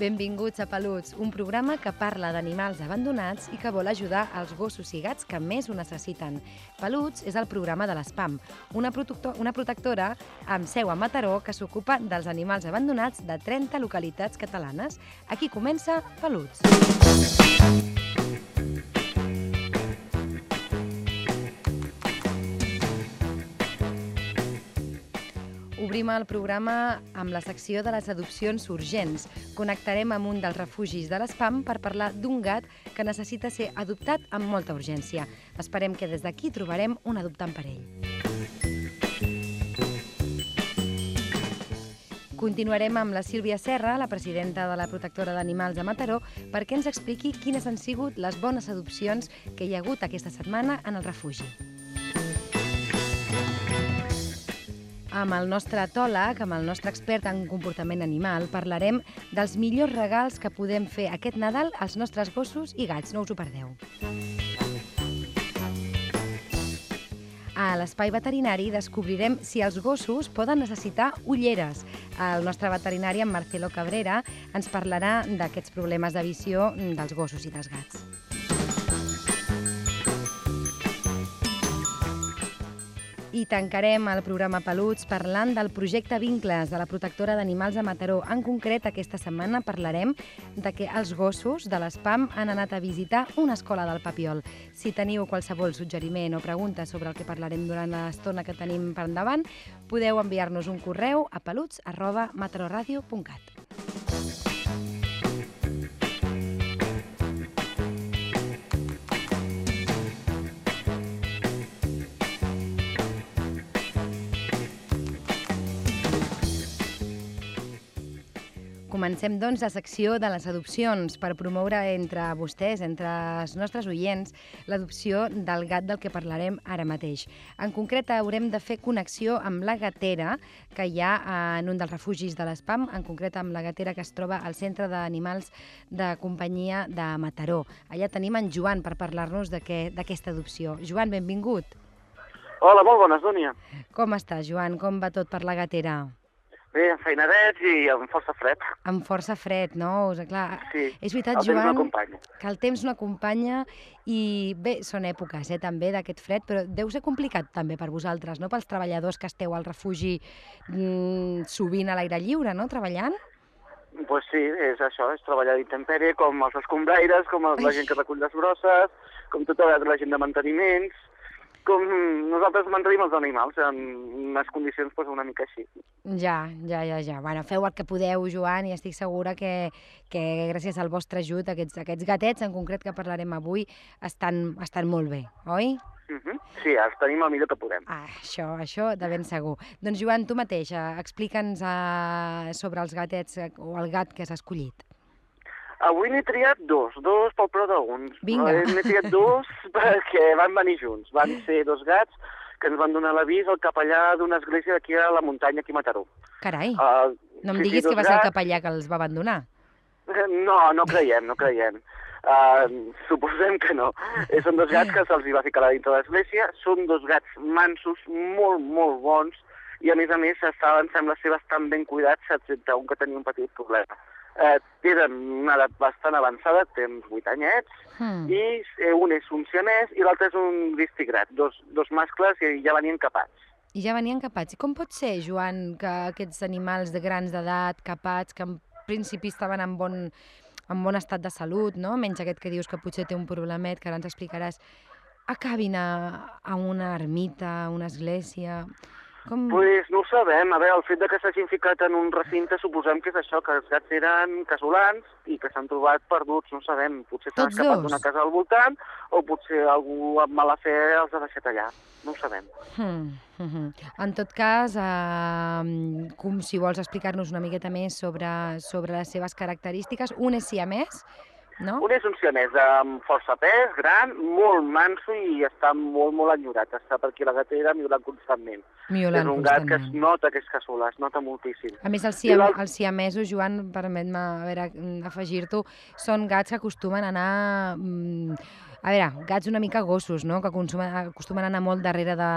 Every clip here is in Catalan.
Benvinguts a Peluts, un programa que parla d'animals abandonats i que vol ajudar els gossos i gats que més ho necessiten. Peluts és el programa de l'ESPAM, una, una protectora amb seu a Mataró que s'ocupa dels animals abandonats de 30 localitats catalanes. Aquí comença Peluts. Obrim el programa amb la secció de les adopcions urgents. Connectarem amb un dels refugis de l'ESPAM per parlar d'un gat que necessita ser adoptat amb molta urgència. Esperem que des d'aquí trobarem un adoptant per ell. Continuarem amb la Sílvia Serra, la presidenta de la Protectora d'Animals de Mataró, perquè ens expliqui quines han sigut les bones adopcions que hi ha hagut aquesta setmana en el refugi. Amb el nostre etòleg, amb el nostre expert en comportament animal, parlarem dels millors regals que podem fer aquest Nadal als nostres gossos i gats. No us ho perdeu. A l'espai veterinari descobrirem si els gossos poden necessitar ulleres. El nostre veterinari, en Marcelo Cabrera, ens parlarà d'aquests problemes de visió dels gossos i dels gats. I tancarem el programa Peluts parlant del projecte Vincles de la protectora d'animals a Mataró. En concret, aquesta setmana parlarem de que els gossos de l'ESPAM han anat a visitar una escola del Papiol. Si teniu qualsevol suggeriment o pregunta sobre el que parlarem durant l'estona que tenim per endavant, podeu enviar-nos un correu a peluts arroba mataroradio.cat. Comencem, doncs, la secció de les adopcions per promoure entre vostès, entre els nostres oients, l'adopció del gat del que parlarem ara mateix. En concret, haurem de fer connexió amb la gatera que hi ha en un dels refugis de l'ESPAM, en concret amb la gatera que es troba al Centre d'Animals de Companyia de Mataró. Allà tenim en Joan per parlar-nos d'aquesta adopció. Joan, benvingut. Hola, molt bones, Dúnia. Com està, Joan? Com va tot per la gatera? Bé, feinadets i amb força fred. Amb força fred, no? O sigui, clar, sí, és veritat, el Joan, no que el temps no acompanya i bé, són èpoques eh, també d'aquest fred, però deu ser complicat també per vosaltres, no? Pels treballadors que esteu al refugi mm, sovint a l'aire lliure, no? Treballant? pues sí, és això, és treballar d'intempèrie, com els escombraires, com la gent que recull les brosses, com tota la gent de manteniments, com nosaltres mantenim els animals en unes condicions pues, una mica així. Ja, ja, ja, ja. Bueno, feu el que podeu, Joan, i estic segura que, que gràcies al vostre ajut aquests, aquests gatets en concret que parlarem avui estan, estan molt bé, oi? Uh -huh. Sí, els tenim el millor que podem. Ah, això, això de ben segur. Doncs Joan, tu mateix, explica'ns eh, sobre els gatets eh, o el gat que has escollit. Avui n'he triat dos, dos pel preu d'uns. Vinga. N'he triat dos perquè van venir junts. Van ser dos gats que ens van donar l'avís al capellà d'una església d'aquí a la muntanya, aquí a Mataró. Carai, uh, no em diguis sí, que va ser el capellà que els va abandonar. No, no creiem, no creiem. Uh, suposem que no. Són dos gats que se'ls va ficar a dintre de l'església, són dos gats mansos, molt, molt bons, i a més a més estaven, sembla ser, bastant ben cuidats, excepte un que tenia un petit problema eh, tenen una edat bastant avançada, tens 8 anyets, mm. i eh, un és un siamès i l'altre és un distigrat, dos, dos mascles i ja venien capats. I ja venien capats. I com pot ser, Joan, que aquests animals de grans d'edat, capats, que en principi estaven en bon, en bon estat de salut, no? menys aquest que dius que potser té un problemet, que ara ens explicaràs, acabin a, a una ermita, a una església... Com... Pues no ho sabem. A veure, el fet de que s'hagin ficat en un recinte suposem que és això, que els gats eren casolans i que s'han trobat perduts, no sabem. Potser s'han escapat d'una casa al voltant o potser algú amb mala fe els ha deixat allà. No ho sabem. Hmm. Uh -huh. En tot cas, eh, com si vols explicar-nos una miqueta més sobre, sobre les seves característiques, un és siamès, no? Un és un siamès amb força pes, gran, molt manso i està molt, molt enyorat. Està per aquí a la gatera miolant constantment. Miolant és un gat que es nota que és casolà, es nota moltíssim. A més, els, siam, els siamesos, Joan, permet-me a veure, mm, afegir-t'ho, són gats que acostumen a anar... mm, A veure, gats una mica gossos, no?, que consumen, acostumen a anar molt darrere de,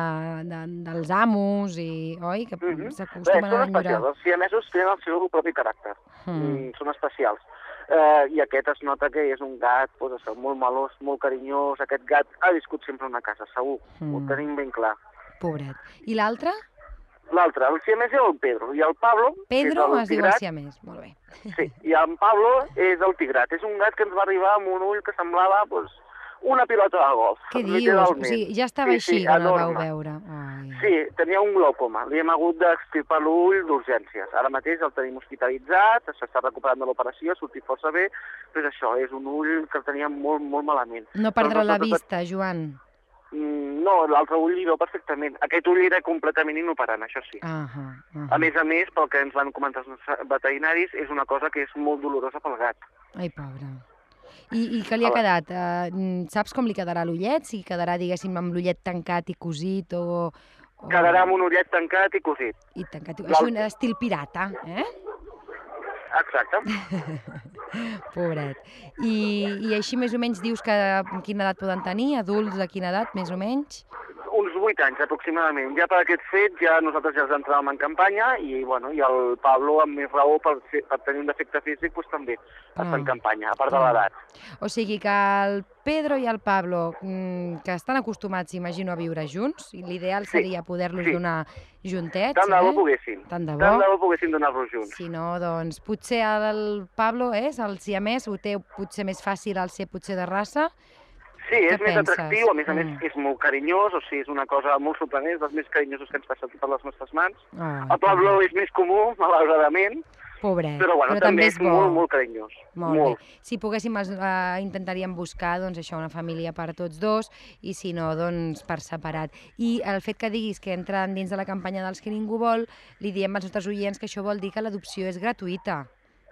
de, dels amos i, oi? Que Mhm. Bé, s'acostumen són a enyorar. especials. Els siamesos tenen el seu propi caràcter. Mm. Mm. Són especials. Eh, I aquest es nota que és un gat pues, això, molt melós, molt carinyós. Aquest gat ha viscut sempre una casa, segur. Mm. Ho tenim ben clar. Pobret. I l'altre? L'altre, el siamès és el Pedro. I el Pablo, Pedro és es el diu el tigrat, siamès. Molt bé. sí, i en Pablo és el tigrat. És un gat que ens va arribar amb un ull que semblava pues, una pilota de golf. Què dius? O sigui, ja estava Sí, així sí, quan el vau enorme. veure. Ai. Sí, tenia un glaucoma. Li hem hagut d'extirpar l'ull d'urgències. Ara mateix el tenim hospitalitzat, s'està recuperant de l'operació, ha sortit força bé, però això, és un ull que el tenia molt, molt malament. No Però perdrà la vista, Joan. Mm, No, l'altre ull li veu perfectament. Aquest ull era completament inoperant, això sí. Ah -ha, A més a més, pel que ens van comentar els veterinaris, és una cosa que és molt dolorosa pel gat. Ai, pobre. I, I què li ha quedat? Uh, saps com li quedarà l'ullet? Si quedarà, diguéssim, amb l'ullet tancat i cosit o... o... Quedarà amb un ullet tancat i cosit. I tancat. Així un estil pirata, eh? Exacte. Pobret. I, I així més o menys dius que quina edat poden tenir? Adults de quina edat, més o menys? Uns 8 anys aproximadament. Ja per aquest fet ja nosaltres ja els entràvem en campanya i, bueno, i el Pablo, amb més raó, per, per tenir un defecte físic, doncs, també està Ah. en campanya, a part de Ah. l'edat. O sigui que el Pedro i el Pablo, mm, que estan acostumats, imagino, a viure junts, i l'ideal Sí, seria poder-los sí. donar juntets, Tant de bo eh? poguessin. Tant de bo. Tant de bo poguessin donar-los junts. Si no, doncs potser el Pablo és el siamès, ho té potser més fàcil al ser potser de raça. Sí, Què és més penses? atractiu, a més a més Mm. és molt carinyós, o sigui, és una cosa molt sorprenent, dels més carinyosos que ens passa per les nostres mans. Oh, El Pablo és més comú, malauradament, Pobret, però, bueno, però també és és bo. molt, molt carinyós. Molt, molt. bé. Si poguéssim, eh, intentaríem buscar doncs, això, una família per tots dos i si no, doncs per separat. I el fet que diguis que entren dins de la campanya dels que ningú vol, li diem als nostres oients que això vol dir que l'adopció és gratuïta,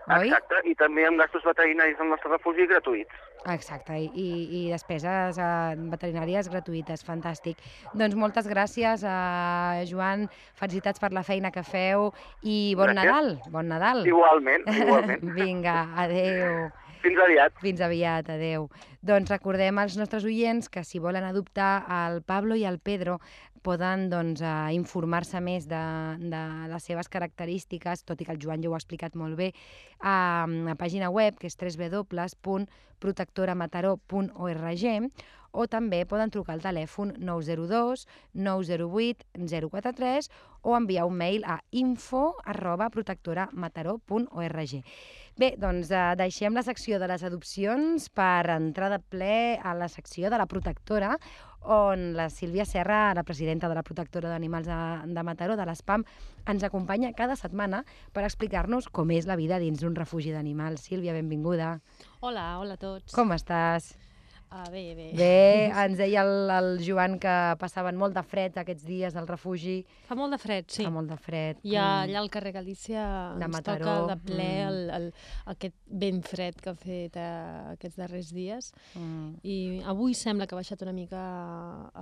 oi? Exacte, i també amb gastos veterinaris al nostre refugi gratuïts. Exacte, i, i, despeses eh, veterinàries gratuïtes, fantàstic. Doncs moltes gràcies, a Joan, felicitats per la feina que feu i bon Gràcies. Nadal, bon Nadal. Igualment, igualment. Vinga, adeu. Fins aviat. Fins aviat, adeu. Doncs recordem als nostres oients que si volen adoptar el Pablo i el Pedro poden doncs, eh, informar-se més de, de les seves característiques, tot i que el Joan ja ho ha explicat molt bé, a la pàgina web, que és www.protectoramataró.org, o també poden trucar al telèfon 902 908 043 o enviar un mail a info arroba protectoramataró.org. Bé, doncs eh, deixem la secció de les adopcions per entrar de ple a la secció de la protectora, on la Sílvia Serra, la presidenta de la protectora d'animals de, de Mataró, de l'ESPAM, ens acompanya cada setmana per explicar-nos com és la vida dins d'un refugi d'animals. Sílvia, benvinguda. Hola, hola a tots. Com estàs? Ah, bé, bé. Bé, ens deia el, el Joan que passaven molt de fred aquests dies al refugi. Fa molt de fred, sí. Fa molt de fred. I Mm. allà al carrer Galícia De ens Mataró, toca de ple mm. el, el, aquest vent fred que ha fet eh, aquests darrers dies. Mm. I avui sembla que ha baixat una mica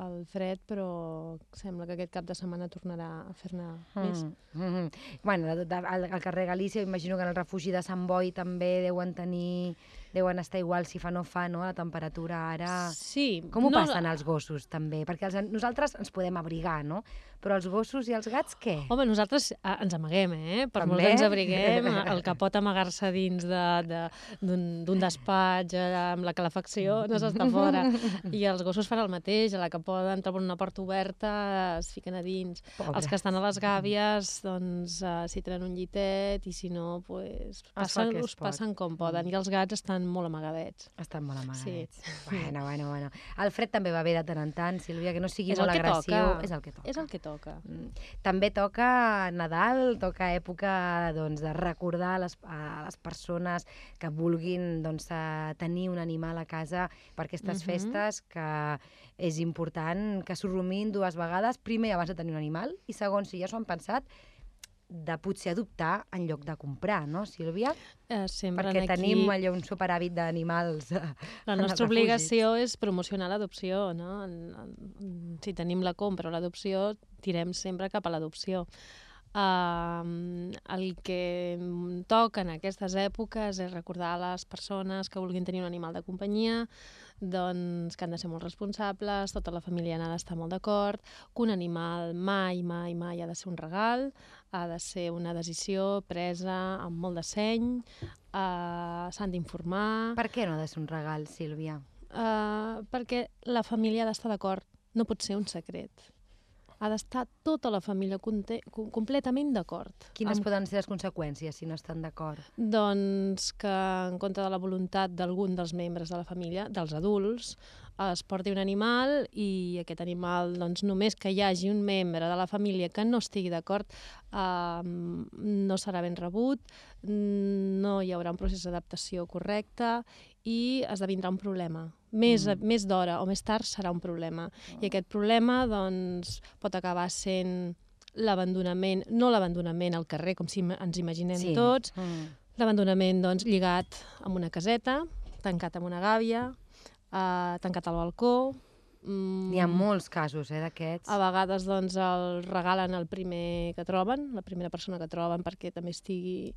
el fred, però sembla que aquest cap de setmana tornarà a fer-ne més. Mm, mm, mm. Bueno, de, de, al, al carrer Galícia, imagino que en el refugi de Sant Boi també deuen tenir, deuen estar igual si fa no fa, no?, la temperatura ara... Sí. Com ho no, passen els gossos, també? Perquè els, nosaltres ens podem abrigar, no? Però els gossos i els gats, què? Home, nosaltres ah, ens amaguem, eh? Per molt També? que ens abriguem, el que pot amagar-se dins d'un de, d'un d'un despatx allà amb la calefacció no s'està fora. I els gossos fan el mateix, a la que poden treure una porta oberta es fiquen a dins. Pobres. Els que estan a les gàbies, doncs, uh, s'hi tenen un llitet i si no, pues, passen, us passen com poden. I els gats estan molt amagadets. Estan molt amagadets. Sí. Bueno, bueno, bueno. El fred també va bé de tant en tant, Sílvia, que no sigui És molt agressiu. toca. És el que toca. És el que toca. Mm. També toca Nadal, toca època doncs, de recordar a les, a les persones que vulguin doncs, tenir un animal a casa per aquestes Mhm. festes, que és important que s'ho rumin dues vegades, primer abans de tenir un animal, i segon, si ja s'ho han pensat, de potser adoptar en lloc de comprar, no, Sílvia? Eh, Perquè aquí... tenim allò un superàvit d'animals eh, La nostra obligació és promocionar l'adopció, no? En, en, si tenim la compra o l'adopció, tirem sempre cap a l'adopció. Uh, el que toca en aquestes èpoques és recordar a les persones que vulguin tenir un animal de companyia doncs que han de ser molt responsables, tota la família n'ha d'estar molt d'acord, que un animal mai, mai, mai ha de ser un regal, ha de ser una decisió presa amb molt de seny, uh, s'han d'informar... Per què no ha de ser un regal, Sílvia? Uh, perquè la família ha d'estar d'acord, no pot ser un secret. Ha d'estar tota la família completament d'acord. Quines Amb- poden ser les conseqüències si no estan d'acord? Doncs que, en contra de la voluntat d'algun dels membres de la família, dels adults, es porti un animal i aquest animal, doncs, només que hi hagi un membre de la família que no estigui d'acord, eh, no serà ben rebut, no hi haurà un procés d'adaptació correcte i esdevindrà un problema. Més, mm. més d'hora o més tard serà un problema. I aquest problema doncs, pot acabar sent l'abandonament, no l'abandonament al carrer, com si ens imaginem tots, Mm. L'abandonament, doncs, lligat amb una caseta, tancat amb una gàbia, eh, tancat al balcó... Mm, N'hi ha molts casos, eh, d'aquests. A vegades, doncs, el regalen el primer que troben, la primera persona que troben perquè també estigui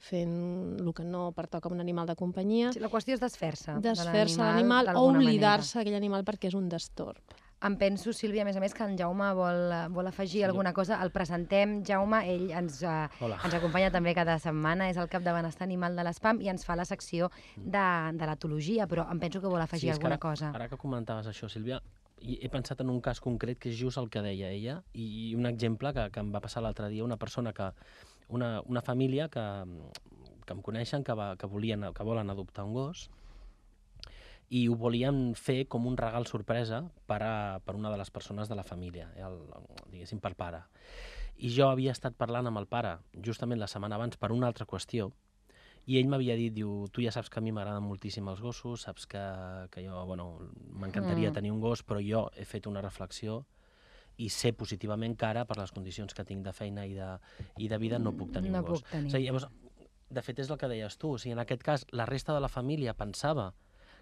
fent el que no pertoca a un animal de companyia, Sí, La qüestió és desfer-se de desfer-se l'animal l'animal o oblidar-se d'aquell animal perquè és un destorb. Em penso, Sílvia, a més a més, que en Jaume vol, vol afegir alguna cosa. El presentem, Jaume, ell ens, uh, ens acompanya també cada setmana, és el cap de benestar animal de l'ESPAM i ens fa la secció de, de l'etologia, però em penso que vol afegir que alguna ara, cosa. Ara que comentaves això, Sílvia, he pensat en un cas concret que és just el que deia ella i un exemple que, que em va passar l'altre dia, una persona que, una, una família que, que em coneixen que, va, que, volien, que volen adoptar un gos i ho volien fer com un regal sorpresa per, a, per una de les persones de la família, el, diguéssim, per pare. I jo havia estat parlant amb el pare justament la setmana abans per una altra qüestió i ell m'havia dit, diu, tu ja saps que a mi m'agraden moltíssim els gossos, saps que, que jo, bueno, m'encantaria Mm. tenir un gos, però jo he fet una reflexió i sé positivament que ara, per les condicions que tinc de feina i de, i de vida, no puc tenir No un gos. tenir. O sigui, llavors, de fet, és el que deies tu. O sigui, en aquest cas, la resta de la família pensava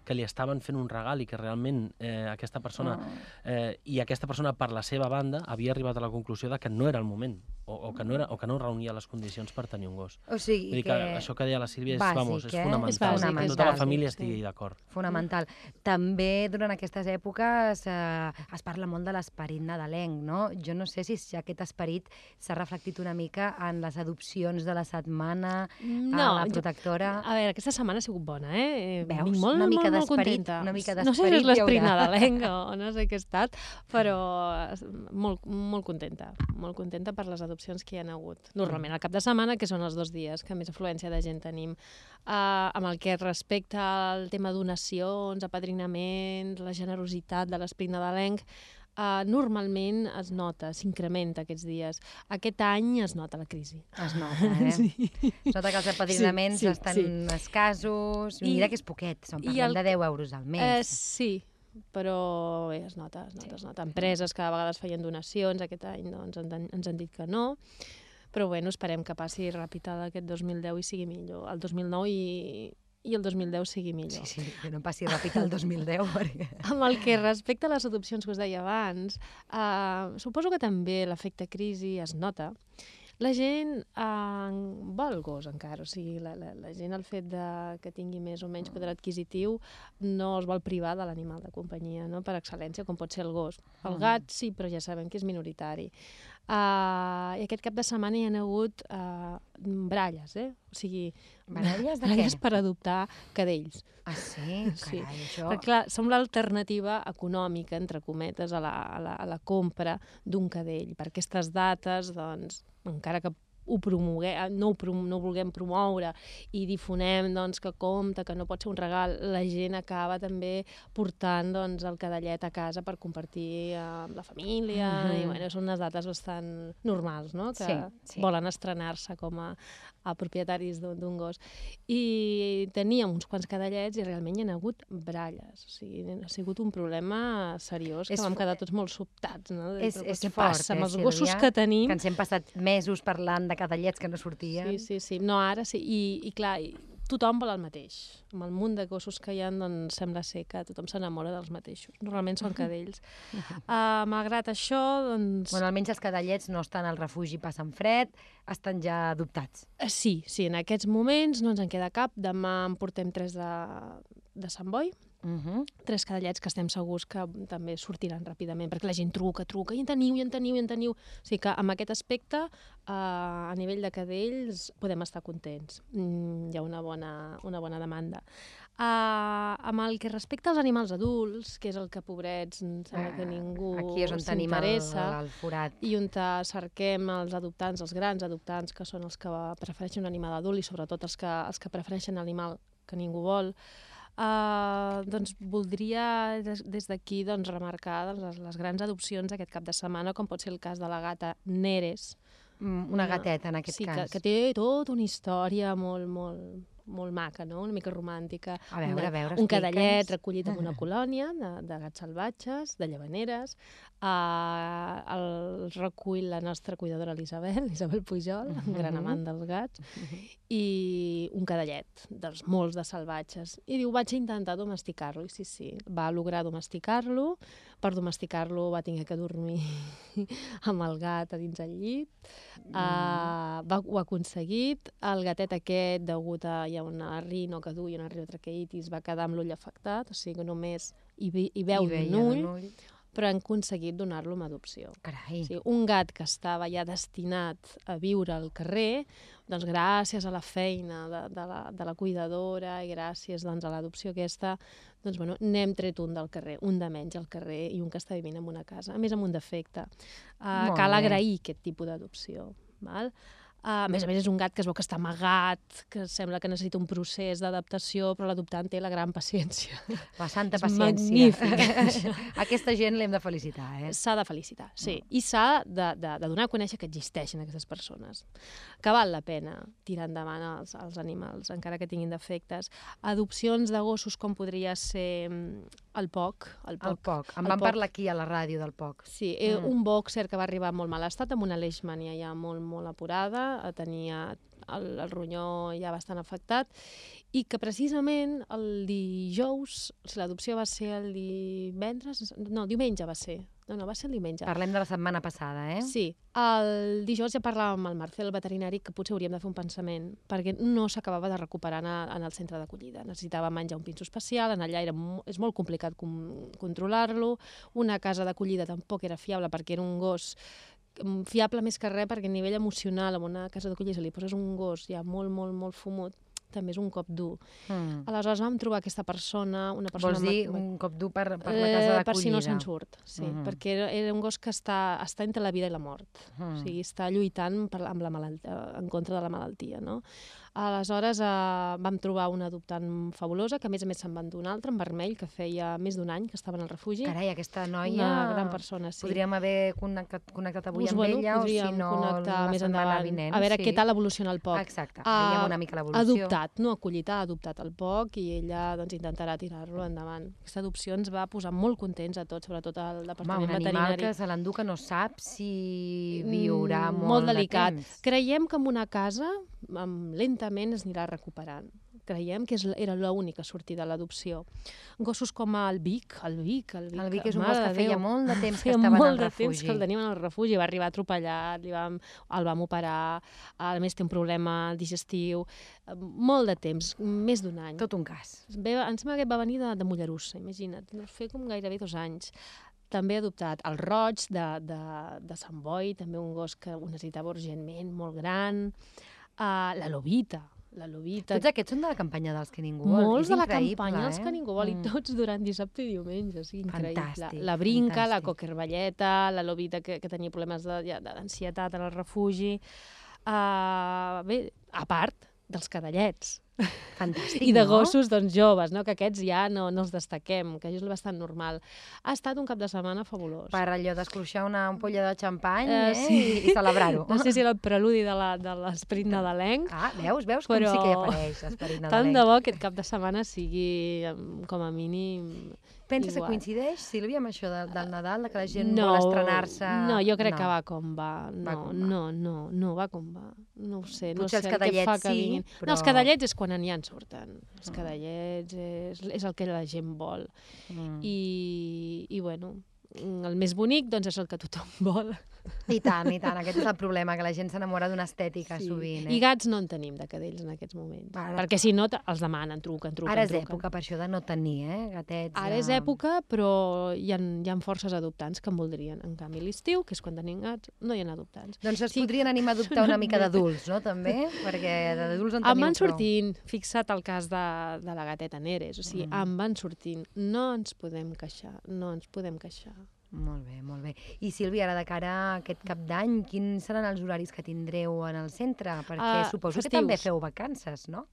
que li estaven fent un regal i que realment eh, aquesta persona Oh. eh, i aquesta persona per la seva banda havia arribat a la conclusió de que no era el moment o, o, que, no era, o que no reunia les condicions per tenir un gos. O sigui, Vull dir que, això que deia la Sílvia és, bàsic, vamos, és eh? fonamental. És bàsic, que és tota la bàsic, família sí. estigui d'acord. fonamental. També durant aquestes èpoques eh, es parla molt de l'esperit nadalenc, no? Jo no sé si aquest esperit s'ha reflectit una mica en les adopcions de la setmana, a la jo- protectora... A veure, aquesta setmana ha sigut bona, eh? Eh, Veus? vinc molt, Una mica molt, molt d'esperit, contenta. una mica No sé si d'esperit és l'esperit nadalenc o, no sé què ha estat, però molt, molt contenta. Molt contenta per les adopcions que hi ha hagut. Normalment al cap de setmana, que són els dos dies que més afluència de gent tenim. Uh, amb el que respecta al tema donacions, apadrinaments, la generositat de l'esperit nadalenc, uh, normalment es nota, s'incrementa aquests dies. Aquest any es nota la crisi. Es nota, eh? Sí. Es nota que els apadrinaments Sí, sí, estan sí. escassos. I- Mira que és poquet, són parlem el- de 10 euros al Eh, mes. sí, però bé, es nota, es nota, es nota. Empreses que a vegades feien donacions, aquest any doncs, ens, han, ens han dit que no, però bueno, esperem que passi ràpid aquest 2010 i sigui millor. El 2009 i, i el 2010 sigui millor. Sí, sí, que no passi ràpid el 2010, perquè... Amb el que respecta a les adopcions que us deia abans, eh, suposo que també l'efecte crisi es nota. La gent eh, vol gos encara, o sigui, la, la, la gent el fet de que tingui més o menys poder adquisitiu no es vol privar de l'animal de companyia, no? per excel·lència, com pot ser el gos. El Mm. gat sí, però ja sabem que és minoritari. Uh, I aquest cap de setmana hi ha hagut uh, bralles, eh? O sigui, Baralles de bralles què? per adoptar cadells. Ah, sí? Sí. Carai, això... Perquè, clar, som l'alternativa econòmica, entre cometes, a la, a la, a la compra d'un cadell. Per aquestes dates, doncs, encara que ho promoguem, no, ho prom no ho vulguem promoure i difonem doncs, que compta, que no pot ser un regal, la gent acaba també portant doncs, el cadellet a casa per compartir amb la família, Mhm. i bueno, són unes dates bastant normals, no? que Sí, sí. volen estrenar-se com a, a propietaris d'un gos. I teníem uns quants cadellets i realment hi ha hagut bralles. O sigui, ha sigut un problema seriós, És que vam fo- quedar tots molt sobtats. No? És, però és què fort, passa eh, amb els Sílvia? gossos que tenim? Que ens hem passat mesos parlant de cadallets que no sortien. Sí, sí, sí. No, ara sí. I, i clar, i tothom vol el mateix. Amb el munt de gossos que hi ha, doncs sembla ser que tothom s'enamora dels mateixos. Normalment són cadells. Uh, malgrat això, doncs... Bueno, almenys els cadallets no estan al refugi, passen fred, estan ja adoptats. Eh, Sí, sí, en aquests moments no ens en queda cap. Demà en portem tres de, de Sant Boi, Uh -huh. tres cadallets que estem segurs que també sortiran ràpidament, perquè la gent truca, truca, i en teniu, i en teniu, i en teniu. O sigui que amb aquest aspecte, eh, a nivell de cadells, podem estar contents. Mm, hi ha una bona, una bona demanda. Uh, amb el que respecta als animals adults, que és el que, pobrets, em sembla que ningú Ah, Aquí és on tenim el, el forat. i on cerquem els adoptants, els grans adoptants, que són els que prefereixen un animal adult i sobretot els que, els que prefereixen l'animal que ningú vol, Uh, doncs voldria des, d'aquí doncs, remarcar doncs, les, les grans adopcions aquest cap de setmana, com pot ser el cas de la gata Neres. Mm, Una gateta, en aquest sí, cas. Que, que té tota una història molt, molt, molt maca, no? una mica romàntica. A veure, a veure, Un cadallet recollit en una colònia de, de gats salvatges, de llavaneres. Uh, el recull la nostra cuidadora Elisabel, Isabel Pujol, gran Mhm. amant dels gats, i un cadallet, dels molts de salvatges. I diu, vaig intentar domesticar-lo. I sí, sí, va lograr domesticar-lo. Per domesticar-lo va tenir que dormir amb el gat a dins el llit. Uh, va, ho ha aconseguit. El gatet aquest, degut a hi ha una rino que duia una rinotraqueitis, va quedar amb l'ull afectat, o sigui que només hi, ve, hi veu d'un ull, ull. però han aconseguit donar-lo en adopció. Carai. O sigui, un gat que estava ja destinat a viure al carrer, doncs gràcies a la feina de, de, la, de la cuidadora i gràcies doncs, a l'adopció aquesta, doncs bueno, n'hem tret un del carrer, un de menys al carrer i un que està vivint en una casa, a més amb un defecte. Uh, Molt cal bé. agrair aquest tipus d'adopció. Val? Uh, a més a més, és un gat que es veu que està amagat, que sembla que necessita un procés d'adaptació, però l'adoptant té la gran paciència. La santa És paciència. magnífic. Aquesta gent l'hem de felicitar, eh? S'ha de felicitar, sí. I s'ha de, de, de donar a conèixer que existeixen aquestes persones. Que val la pena tirar endavant els, els animals, encara que tinguin defectes. Adopcions de gossos com podria ser mm, el POC. El El POC. poc. Em El van poc. parlar aquí a la ràdio del poc. Sí, eh, Mm. un boxer que va arribar molt mal estat, amb una leishmania ja molt, molt apurada, tenia el, el ronyó ja bastant afectat, i que precisament el dijous, sigui, l'adopció va ser el divendres, no, diumenge va ser, no, no, va ser el diumenge. Parlem de la setmana passada, eh? Sí, el dijous ja parlàvem amb el Marcel, el veterinari, que potser hauríem de fer un pensament, perquè no s'acabava de recuperar en, en el centre d'acollida. Necessitava menjar un pinso especial, en allà era, és molt complicat com, controlar-lo, una casa d'acollida tampoc era fiable perquè era un gos fiable més que res perquè a nivell emocional en una casa d'acollida si li poses un gos ja molt, molt, molt fumut també és un cop dur. Mm. Aleshores vam trobar aquesta persona, una persona... Vols dir un cop dur per, per la casa d'acollida? per si no se'n surt, sí, Mhm. perquè era, era un gos que està, està entre la vida i la mort, Mm. o sigui, està lluitant per, amb la malaltia, en contra de la malaltia, no? Aleshores eh, vam trobar una adoptant fabulosa, que a més a més se'n van donar una altra, en vermell, que feia més d'un any que estava en el refugi. Carai, aquesta noia... una gran persona, sí. Podríem haver connectat, connectat avui Pues, amb bueno, ella o si no connectar la més endavant, vinent. a veure sí. què tal evoluciona el POC. Exacte, Ah, veiem una mica l'evolució. Adoptat, no acollit, ha adoptat el POC i ella doncs, intentarà tirar-lo endavant. Aquesta adopció ens va posar molt contents a tots, sobretot al Home, departament un animal que se l'endú que no sap si viurà Mm, molt, molt de delicat. temps. Creiem que en una casa amb, lentament es anirà recuperant. Creiem que és, era l'única sortida a l'adopció. Gossos com el Vic, el Vic, el Vic, El Vic és un gos que feia Déu. molt de temps que estava en molt el de temps refugi. que el teníem en el refugi, va arribar atropellat, li vam, el vam operar, a més té un problema digestiu, molt de temps, més d'un any. Tot un cas. Ve, em sembla que va venir de, de Mollerussa, imagina't, no fer com gairebé dos anys. També ha adoptat el Roig de, de, de Sant Boi, també un gos que ho necessitava urgentment, molt gran. Uh, la Lobita, la Lobita. Tots aquests són de la campanya dels que ningú vol. Molts de la campanya, eh? que ningú vol, Mm. i tots durant dissabte i diumenge, sí, increïble. Fantàstic, la Brinca, la fantàstic. Coquerballeta, la Lobita que, que tenia problemes de- ja, d'ansietat en el refugi. Uh, bé, a part dels cadallets. Fantàstic, I de no? gossos, doncs, joves, no? que aquests ja no, no els destaquem, que és bastant normal. Ha estat un cap de setmana fabulós. Per allò d'escruixar una ampolla de xampany Eh, eh, sí. i, i celebrar-ho. No sé si era el preludi de la- de l'esperit nadalenc, Ah, veus? Veus com Però sí que hi apareix l'esperit tant nadalenc. de bo aquest cap de setmana sigui, com a mínim, Penses que igual. coincideix, Sílvia, amb això del, del Nadal, de que la gent no, vol estrenar-se? No, jo crec que va com va. No, Va com va. no, no, no, va com va. No ho sé, no Potser els sé el que fa cadallets que sí, vinguin. però- No, els cadallets és quan n'hi en surten. Els cadallets és, és el que la gent vol. Mm. I, I, bueno, el més bonic, doncs, és el que tothom vol. I tant, i tant. Aquest és el problema, que la gent s'enamora d'una estètica sovint. Eh? I gats no en tenim de cadells en aquests moments. Ara- Perquè si no, els demanen, truquen, truquen, Ara és truquen. època per això de no tenir, eh, gatets. Ara és de- època, però hi ha, hi ha forces adoptants que en voldrien. En canvi, l'estiu, que és quan tenim gats, no hi ha adoptants. Doncs es Sí. podrien animar a adoptar una mica d'adults, no?, també? Perquè d'adults en Em teniu van prou. sortint, fixa't el cas de, de la gateta Neres, o sigui, Mm. mm. em van sortint. No ens podem queixar, no ens podem queixar. Molt bé, molt bé. I Sílvia, ara de cara a aquest cap d'any, quins seran els horaris que tindreu en el centre? Perquè Ah, suposo festius. que també feu vacances, no?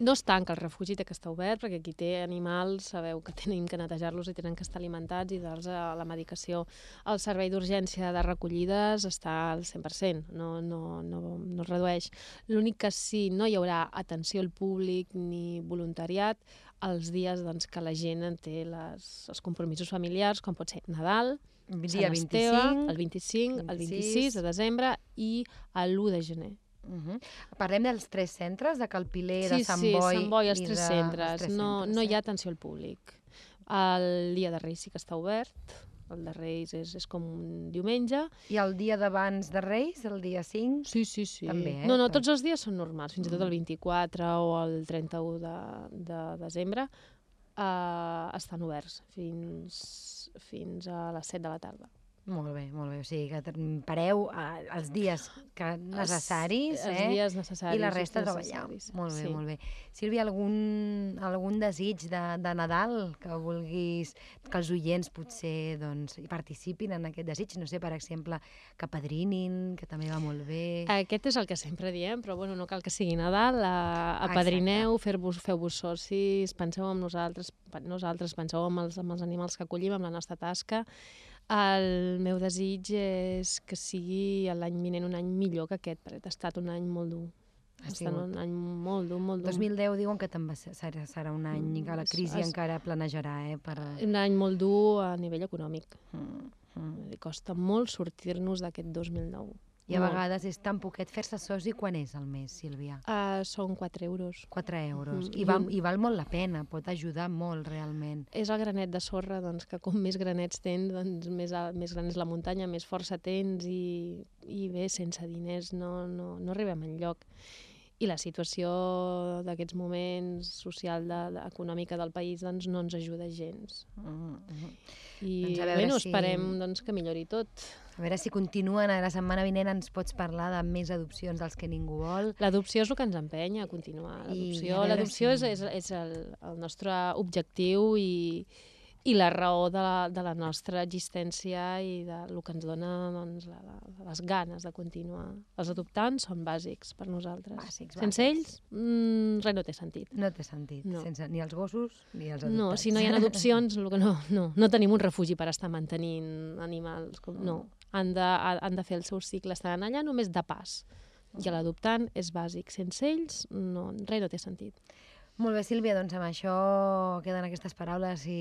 No es tanca el refugi, que estar obert, perquè qui té animals sabeu que tenim que netejar-los i tenen que estar alimentats i dar-los a la medicació. El servei d'urgència de recollides està al 100%, no, no, no, no es redueix. L'únic que sí, no hi haurà atenció al públic ni voluntariat els dies doncs, que la gent en té les, els compromisos familiars, com pot ser Nadal, Dia Sant 25. Esteve, el 25, el 26. 26 de desembre i l'1 de gener. Uh -huh. Parlem dels tres centres, de Calpiler, de sí, Sant sí, Boi... Sant Boi, els tres de- centres. els tres no, centres, no hi ha atenció al públic. El dia de Reis sí que està obert, el de Reis és, és com un diumenge. I el dia d'abans de Reis, el dia 5... Sí, sí, sí. També, eh? No, no, tots els dies són normals, fins i tot el 24 o el 31 de, de desembre eh, estan oberts fins, fins a les 7 de la tarda. Molt bé, molt bé. O sigui, que pareu eh, els dies que necessaris, els, eh? Els dies necessaris. I la resta a treballar. Molt bé, sí. molt bé. Sílvia, algun, algun desig de, de Nadal que vulguis que els oients potser doncs, hi participin en aquest desig? No sé, per exemple, que padrinin, que també va molt bé. Aquest és el que sempre diem, però bueno, no cal que sigui Nadal. A, apadrineu, fer-vos, feu-vos socis, penseu en nosaltres, nosaltres penseu en els, en els animals que acollim, en la nostra tasca. El meu desig és que sigui l'any vinent un any millor que aquest, perquè ha estat un any molt dur. Ha estat un any molt dur, molt dur. 2010 diuen que també serà, serà un any que la Mm, crisi es- encara planejarà, eh? Per... Un any molt dur a nivell econòmic. Mm, mm. Costa molt sortir-nos d'aquest 2009. I a Molt. vegades és tan poquet fer-se soci. Quan és el mes, Sílvia? Uh, són 4 euros. 4 euros. Mhm. I, I val, I val molt la pena, pot ajudar molt, realment. És el granet de sorra, doncs, que com més granets tens, doncs, més, a, més gran és la muntanya, més força tens i, i bé, sense diners no, no, no arribem enlloc. I la situació d'aquests moments social, de, de, econòmica del país, doncs, no ens ajuda gens. Mm -hmm. I Doncs bueno, si- esperem doncs, que millori tot. A veure si continuen. A la setmana vinent ens pots parlar de més adopcions dels que ningú vol. L'adopció és el que ens empenya a continuar. L'adopció l'adopció si- és, és, és el, el nostre objectiu i, i la raó de la, de la nostra existència i de lo que ens dona doncs, la, la, les ganes de continuar. Els adoptants són bàsics per nosaltres. Bàsics, Sense bàsics. ells, mm, res no té sentit. No té sentit. No. Sense ni els gossos ni els adoptats. No, si no hi ha adopcions, lo que no, no, no tenim un refugi per estar mantenint animals. Com, no, han de, ha- han de fer el seu cicle, estan allà només de pas. I l'adoptant és bàsic. Sense ells, no, res no té sentit. Molt bé, Sílvia, doncs amb això queden aquestes paraules i,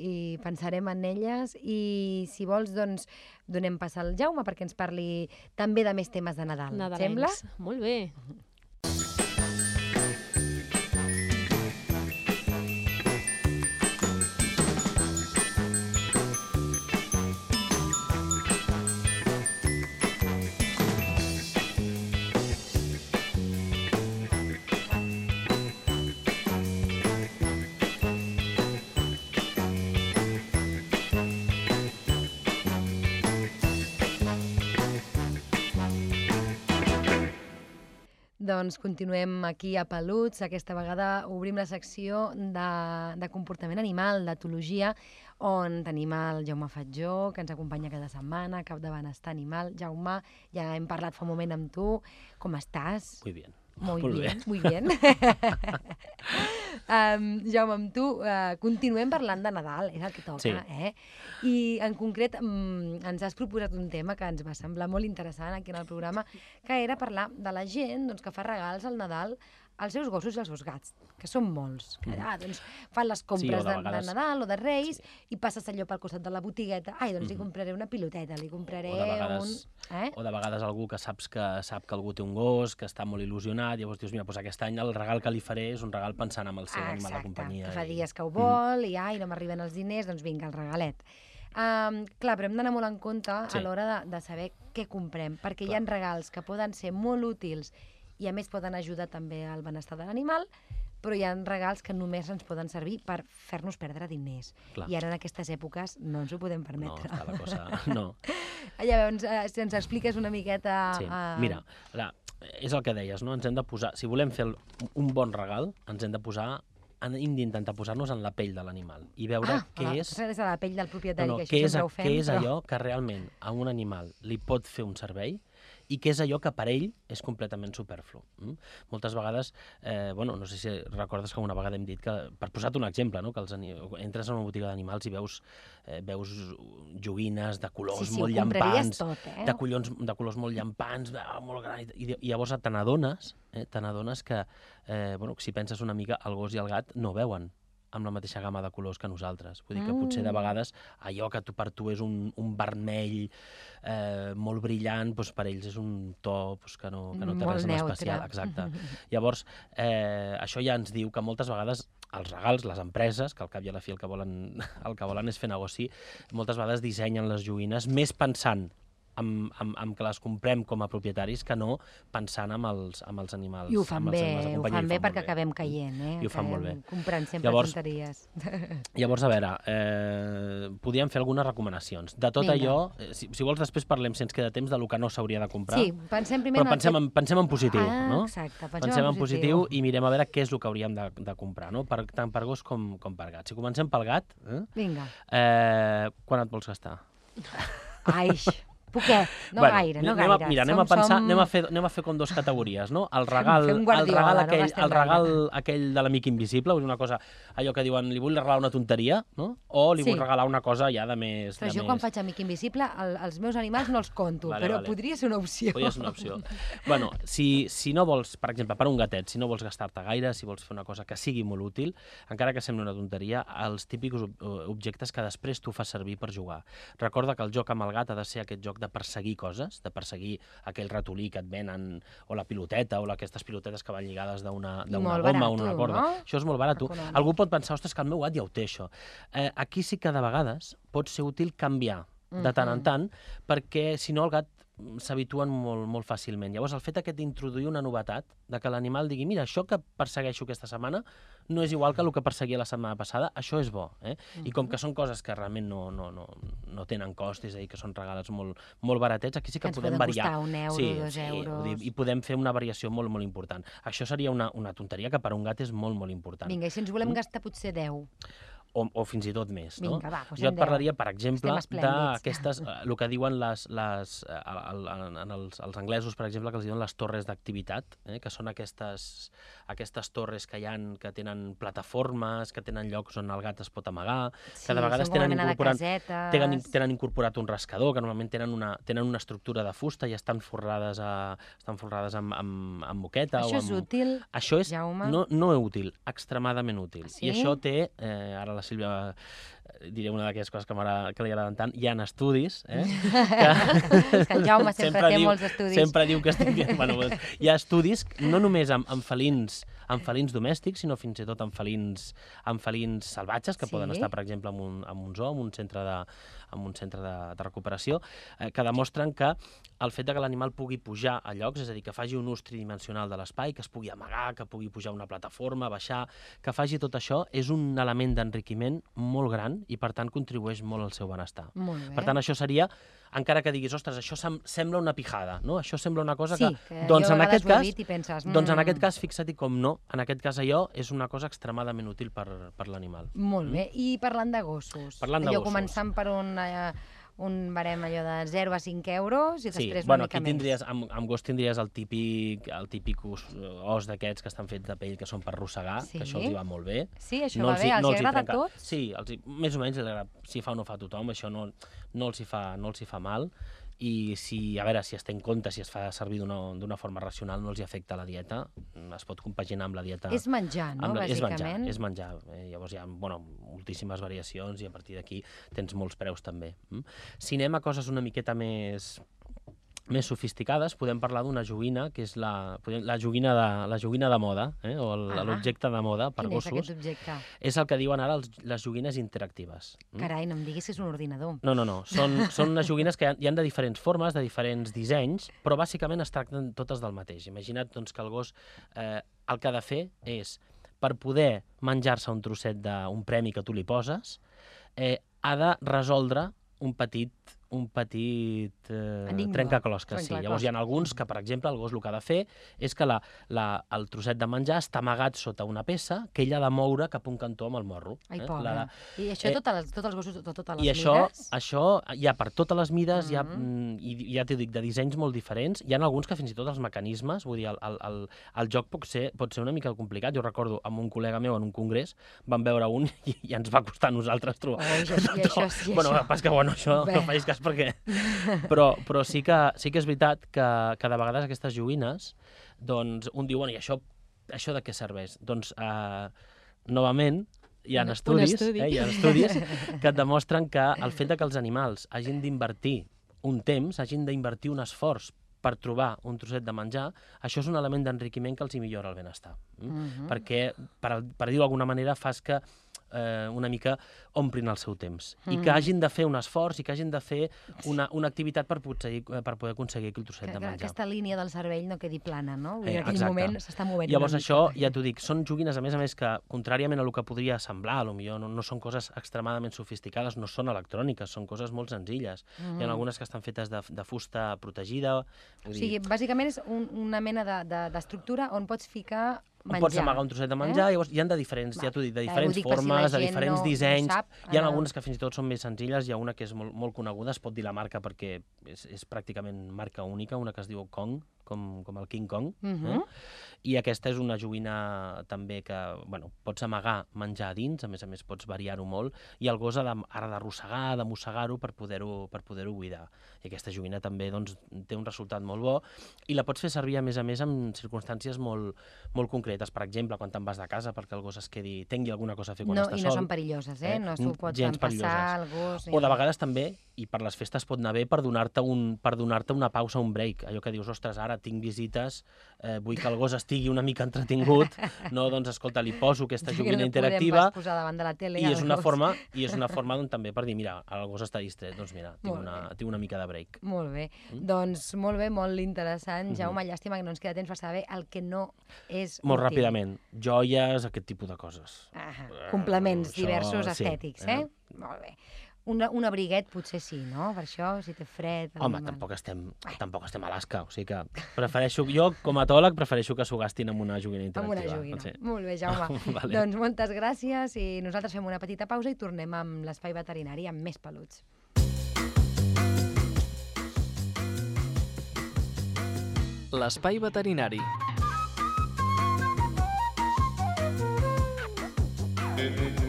i pensarem en elles i si vols, doncs, donem pas al Jaume perquè ens parli també de més temes de Nadal. Et Sembla? Molt bé. Doncs continuem aquí a Peluts. Aquesta vegada obrim la secció de, de comportament animal, d'etologia, on tenim el Jaume Fatjó, que ens acompanya cada setmana, cap de benestar animal. Jaume, ja hem parlat fa un moment amb tu. Com estàs? Muy bien. Muy Molt bien, bé. muy bien. um, Jaume, amb tu uh, continuem parlant de Nadal, és el que toca, Sí. eh? I en concret um, ens has proposat un tema que ens va semblar molt interessant aquí en el programa, que era parlar de la gent doncs, que fa regals al Nadal als seus gossos i als seus gats, que són molts. Que, ah, doncs, fan les compres o de de, de vegades- Nadal o de Reis i passes allò pel costat de la botigueta. Ai, doncs li compraré una piloteta, li compraré O de vegades- un... Eh? O de vegades algú que saps que sap que algú té un gos, que està molt il·lusionat, llavors dius, mira, doncs aquest any el regal que li faré és un regal pensant en el seu Ah, animal de companyia. que fa i- dies que ho vol i, ai, no m'arriben els diners, doncs vinga, el regalet. Um, clar, però hem d'anar molt en compte Sí. a l'hora de, de saber què comprem, perquè hi Clar. ha regals que poden ser molt útils i a més poden ajudar també al benestar de l'animal, però hi ha regals que només ens poden servir per fer-nos perdre diners. Clar. I ara en aquestes èpoques no ens ho podem No, permetre. està la cosa... No. Llavors, eh, si ens expliques una miqueta... Sí. eh, Mira, clar, és el que deies, no? Ens hem de posar... Si volem fer un bon regal, ens hem de posar hem d'intentar posar-nos en la pell de l'animal i veure ah, què la, és... és a la pell del propietari, No, no, que què això és, sempre ho fem, què és però... allò que realment a un animal li pot fer un servei i què és allò que per ell és completament superflu. Mm? Moltes vegades, eh, bueno, no sé si recordes que una vegada hem dit que, per posar-te un exemple, no? que els entres en una botiga d'animals i veus, eh, veus joguines de colors Sí, sí, molt llampants, tot, eh? de, collons, de colors molt llampants, de, molt gran, i, i llavors te n'adones, eh, te n'adones que, eh, bueno, si penses una mica, el gos i el gat no veuen amb la mateixa gamma de colors que nosaltres. Vull dir que potser de Mm. vegades allò que tu, per tu és un, un vermell eh, molt brillant, doncs per ells és un to doncs, que, no, que no té Molt res en neutre. especial. Exacte. Llavors, eh, això ja ens diu que moltes vegades els regals, les empreses, que al cap i a la fi el que volen, el que volen és fer negoci, moltes vegades dissenyen les joguines més pensant amb, amb, amb que les comprem com a propietaris que no pensant amb els, amb els animals. I ho fan bé, de ho fan bé ho perquè molt acabem caient, eh? I ho fan molt Acabem bé. comprant sempre Llavors- tonteries. Llavors, a veure, eh, podríem fer algunes recomanacions. De tot Vinga. allò, eh, si, si vols després parlem, si ens queda temps, de lo que no s'hauria de comprar. Sí, pensem primer però en pensem en, pensem en positiu, ah, no? exacte, pensem, Pensem en positiu i mirem a veure què és el que hauríem de, de comprar, no? Per, tant per gos com, com per gat. Si comencem pel gat, eh? Vinga. Eh, quan et vols gastar? Ai, poquet, no Bueno, gaire, no anem gaire. A, mira, anem Som- a pensar, som- anem, a fer, anem a fer com dos categories, no? El regal, el regal, no aquell, gastem el regal gaire. aquell de l'amic invisible, dir, una cosa, allò que diuen, li vull regalar una tonteria, no? O li Sí. vull regalar una cosa ja de més... Ostres, de jo més... quan faig amic invisible, el, els meus animals no els conto, Vale, però vale. podria ser una opció. Podria ser una opció. bueno, si, si no vols, per exemple, per un gatet, si no vols gastar-te gaire, si vols fer una cosa que sigui molt útil, encara que sembli una tonteria, els típics ob objectes que després tu fas servir per jugar. Recorda que el joc amb el gat ha de ser aquest joc de perseguir coses, de perseguir aquell ratolí que et venen, o la piloteta, o aquestes pilotetes que van lligades d'una goma o una corda. no? Això és molt barat. Econòmic. Algú pot pensar, ostres, que el meu gat ja ho té, això. Eh, aquí sí que de vegades pot ser útil canviar de tant en Mhm. tant, perquè si no el gat mm, s'habituen molt, molt fàcilment. Llavors, el fet aquest d'introduir una novetat, de que l'animal digui, mira, això que persegueixo aquesta setmana no és igual que el que perseguia la setmana passada, això és bo. Eh? I com que són coses que realment no, no, no, no tenen cost, és a dir, que són regals molt, molt baratets, aquí sí que, Que ens podem variar. costar un euro, sí, dos sí, euros. dir, I podem fer una variació molt, molt important. Això seria una, una tonteria que per un gat és molt, molt important. Vinga, i si ens volem Mm. gastar potser 10? O, o fins i tot més. no? Vinga, va, posem Jo et 10. parlaria, per exemple, d'aquestes, eh, el que diuen les, les, eh, el, el, en els, els anglesos, per exemple, que els diuen les torres d'activitat, eh, que són aquestes, aquestes torres que hi han, que tenen plataformes, que tenen llocs on el gat es pot amagar, Sí, que de vegades tenen incorporat, tenen, tenen incorporat un rascador, que normalment tenen una, tenen una estructura de fusta i estan forrades, a, estan forrades amb, amb, amb moqueta. Això o és amb... útil? Això és Jaume? no, no útil, extremadament útil. Sí? I això té, eh, ara la Sílvia eh, diré una d'aquelles coses que, que li agraden tant, hi ha estudis, eh, que, És que el Jaume sempre té diu, molts estudis. Sempre diu que estic dient, bueno, doncs, hi ha estudis, no només amb, amb felins amb felins domèstics, sinó fins i tot amb felins, amb felins salvatges, que Sí. poden estar, per exemple, en un, en un zoo, en un centre de, en un centre de, de recuperació, eh, que demostren que el fet de que l'animal pugui pujar a llocs, és a dir, que faci un ús tridimensional de l'espai, que es pugui amagar, que pugui pujar una plataforma, baixar, que faci tot això, és un element d'enriquiment molt gran i, per tant, contribueix molt al seu benestar. Molt bé. Per tant, això seria, encara que diguis, ostres, això sem sembla una pijada, no? Això sembla una cosa sí, que... que doncs en vegades aquest ho he cas, i penses, doncs en "Mm". aquest cas, fixa't com no, en aquest cas allò és una cosa extremadament útil per, per l'animal. Molt bé. I parlant de gossos, Parlant de allò gossos. començant per on, eh, un barem allò de 0 a 5 euros i Sí, després bueno, una mica aquí més. tindries, amb, amb gos tindries el típic, el típic os, os d'aquests que estan fets de pell, que són per arrossegar, Sí? que això els hi va molt bé. Sí, això no va els bé, els no els hi agrada a tots? Sí, els hi, més o menys si fa o no fa tothom, això no, no, els hi fa, no els hi fa mal i si, a veure, si es té en compte, si es fa servir d'una forma racional, no els hi afecta la dieta, es pot compaginar amb la dieta. És menjar, no, la- és menjar, bàsicament? és menjar. Eh, llavors hi ha bueno, moltíssimes variacions i a partir d'aquí tens molts preus també. Mm? Si anem a coses una miqueta més més sofisticades, podem parlar d'una joguina, que és la, podem- la, joguina, de, la joguina de moda, eh? o Ah. l'objecte de moda per Quin és gossos. aquest objecte? És el que diuen ara els, les joguines interactives. Mm? Carai, no em diguis que és un ordinador. No, no, no. Són, són unes joguines que hi ha, hi ha de diferents formes, de diferents dissenys, però bàsicament es tracten totes del mateix. Imagina't doncs, que el gos eh, el que ha de fer és, per poder menjar-se un trosset d'un premi que tu li poses, eh, ha de resoldre un petit un petit eh, Enigma. trencaclosques. Sí. Llavors hi ha alguns que, per exemple, el gos el que ha de fer és que la, la, el trosset de menjar està amagat sota una peça que ell ha de moure cap a un cantó amb el morro. Ai, eh? pobre. La, I això eh, tots els, tots els gossos, de totes les i això, mides? això hi ha per totes les mides, hi ha, Mhm. mm, i ja t'ho dic, de dissenys molt diferents. Hi ha alguns que fins i tot els mecanismes, vull dir, el, el, el, el joc pot ser, pot ser una mica complicat. Jo recordo amb un col·lega meu en un congrés, vam veure un i, i ens va costar a nosaltres trobar. Oh, això, i això, i bueno, això. pas que bueno, això Bé. no facis cas perquè... però, però sí, que, sí que és veritat que, que de vegades aquestes joguines, doncs un diu, bueno, i això, això de què serveix? Doncs, eh, novament, hi ha Un- un estudis, estudi. eh, hi ha estudis que et demostren que el fet de que els animals hagin d'invertir un temps, hagin d'invertir un esforç per trobar un trosset de menjar, això és un element d'enriquiment que els hi millora el benestar. Mm? Mhm. Perquè, per, per dir-ho d'alguna manera, fas que eh, una mica omplin el seu temps. I Mm. que hagin de fer un esforç i que hagin de fer una, una activitat per, poder, per poder aconseguir aquell trosset Que, de que menjar. aquesta línia del cervell no quedi plana, no? Vull Eh, dir, en aquell exacte. moment s'està movent Llavors això, ja t'ho dic, són joguines, a més a més, que contràriament a el que podria semblar, millor no, no són coses extremadament sofisticades, no són electròniques, són coses molt senzilles. Mhm. Hi ha algunes que estan fetes de, de fusta protegida. O Vull sigui, dir, bàsicament és un, una mena de- de- d'estructura on pots ficar menjar. Pots amagar un trosset de menjar, eh? llavors hi ha de diferents, Va. ja t'ho dic, de Eh, diferents dic per si formes, de diferents no- no dissenys. sap, hi ha ara- algunes que fins i tot són més senzilles, hi ha una que és molt, molt coneguda, es pot dir la marca perquè és, és pràcticament marca única, una que es diu Kong, com, com el King Kong. Mhm. eh? I aquesta és una joguina també que, bueno, pots amagar menjar a dins, a més a més pots variar-ho molt, i el gos ha de, ara d'arrossegar, de mossegar-ho per poder-ho per poder buidar. I aquesta joguina també doncs, té un resultat molt bo i la pots fer servir, a més a més, en circumstàncies molt, molt concretes. Per exemple, quan te'n vas de casa perquè el gos es quedi, tingui alguna cosa a fer quan No, està I sol. no són perilloses, eh? eh? No s'ho pots gens empassar el gos. O de vegades també, i per les festes pot anar bé, per donar-te un, per donar una pausa, un break. Allò que dius, ostres, ara tinc visites, eh, vull que el gos estigui una mica entretingut, no, doncs, escolta, li poso aquesta Que joguina no interactiva posar davant de la tele i és una gos. forma, i és una forma doncs, també per dir, mira, el gos està distret, doncs mira, tinc Molt una, tinc una mica de break. Molt bé. Mm. Doncs molt bé, molt interessant. Mhm. Jaume, llàstima que no ens queda temps per saber el que no és Molt útil. ràpidament, joies, aquest tipus de coses. Ah, complements això, diversos sí, estètics, eh? eh? Molt bé. Una, un abriguet potser sí, no? Per això, si té fred... Home, tampoc estem, tampoc estem a Alaska, o sigui que prefereixo, jo com a etòleg prefereixo que s'ho gastin amb una joguina Amb una interactiva. joguina. Sí. Molt bé, Jaume. Vale. Doncs moltes gràcies i nosaltres fem una petita pausa i tornem amb l'espai veterinari amb més peluts. L'espai veterinari.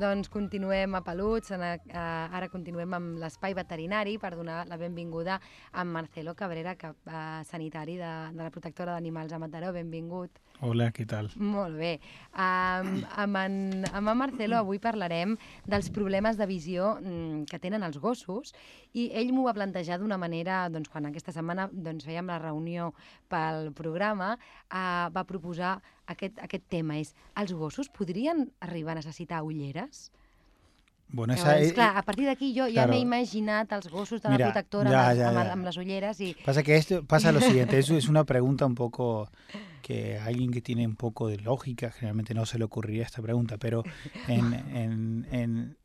Doncs continuem a Peluts, en a, a, ara continuem amb l'espai veterinari per donar la benvinguda a Marcelo Cabrera, que, uh, sanitari de, de la protectora d'animals a Mataró. Benvingut. Hola, ¿qué tal? Molt bé. Um, amb, en, amb en Marcelo avui parlarem dels problemes de visió mm, que tenen els gossos i ell m'ho va plantejar d'una manera, doncs, quan aquesta setmana doncs, fèiem la reunió pel programa, uh, va proposar aquest, aquest tema, és els gossos podrien arribar a necessitar ulleres? Bueno, esa Llavors, es, clar, a partir d'aquí jo ja claro. m'he imaginat els gossos de Mira, la protectora ya, amb, ya, amb, les ulleres i... pasa que esto pasa lo siguiente, eso es una pregunta un poco que a alguien que tiene un poco de lógica generalmente no se le ocurriría esta pregunta, pero en, en, en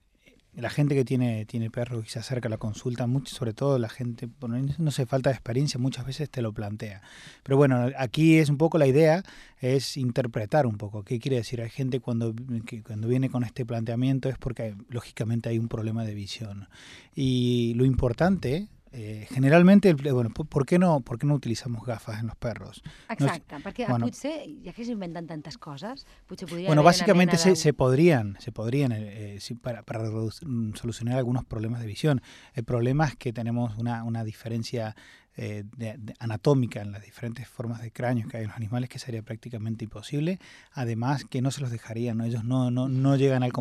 la gente que tiene, tiene perros y se acerca a la consulta, mucho, sobre todo la gente, no sé, falta de experiencia, muchas veces te lo plantea. Pero bueno, aquí es un poco la idea, es interpretar un poco qué quiere decir. Hay gente cuando, que cuando viene con este planteamiento es porque lógicamente hay un problema de visión. Y lo importante eh, generalmente, bueno, ¿por qué, no, ¿por qué no utilizamos gafas en los perros? Exacte, no, perquè bueno, potser, ja que s'inventen tantes coses, potser podria Bueno, básicamente se, se podrían, se podrían eh, sí, para, para mm, solucionar algunos problemas de visión. El problema es que tenemos una, una diferencia eh, de, de, anatómica en las diferentes formas de cráneo que hay en los animales que sería prácticamente imposible. Además, que no se los dejarían, ¿no? ellos no, no, no llegan al,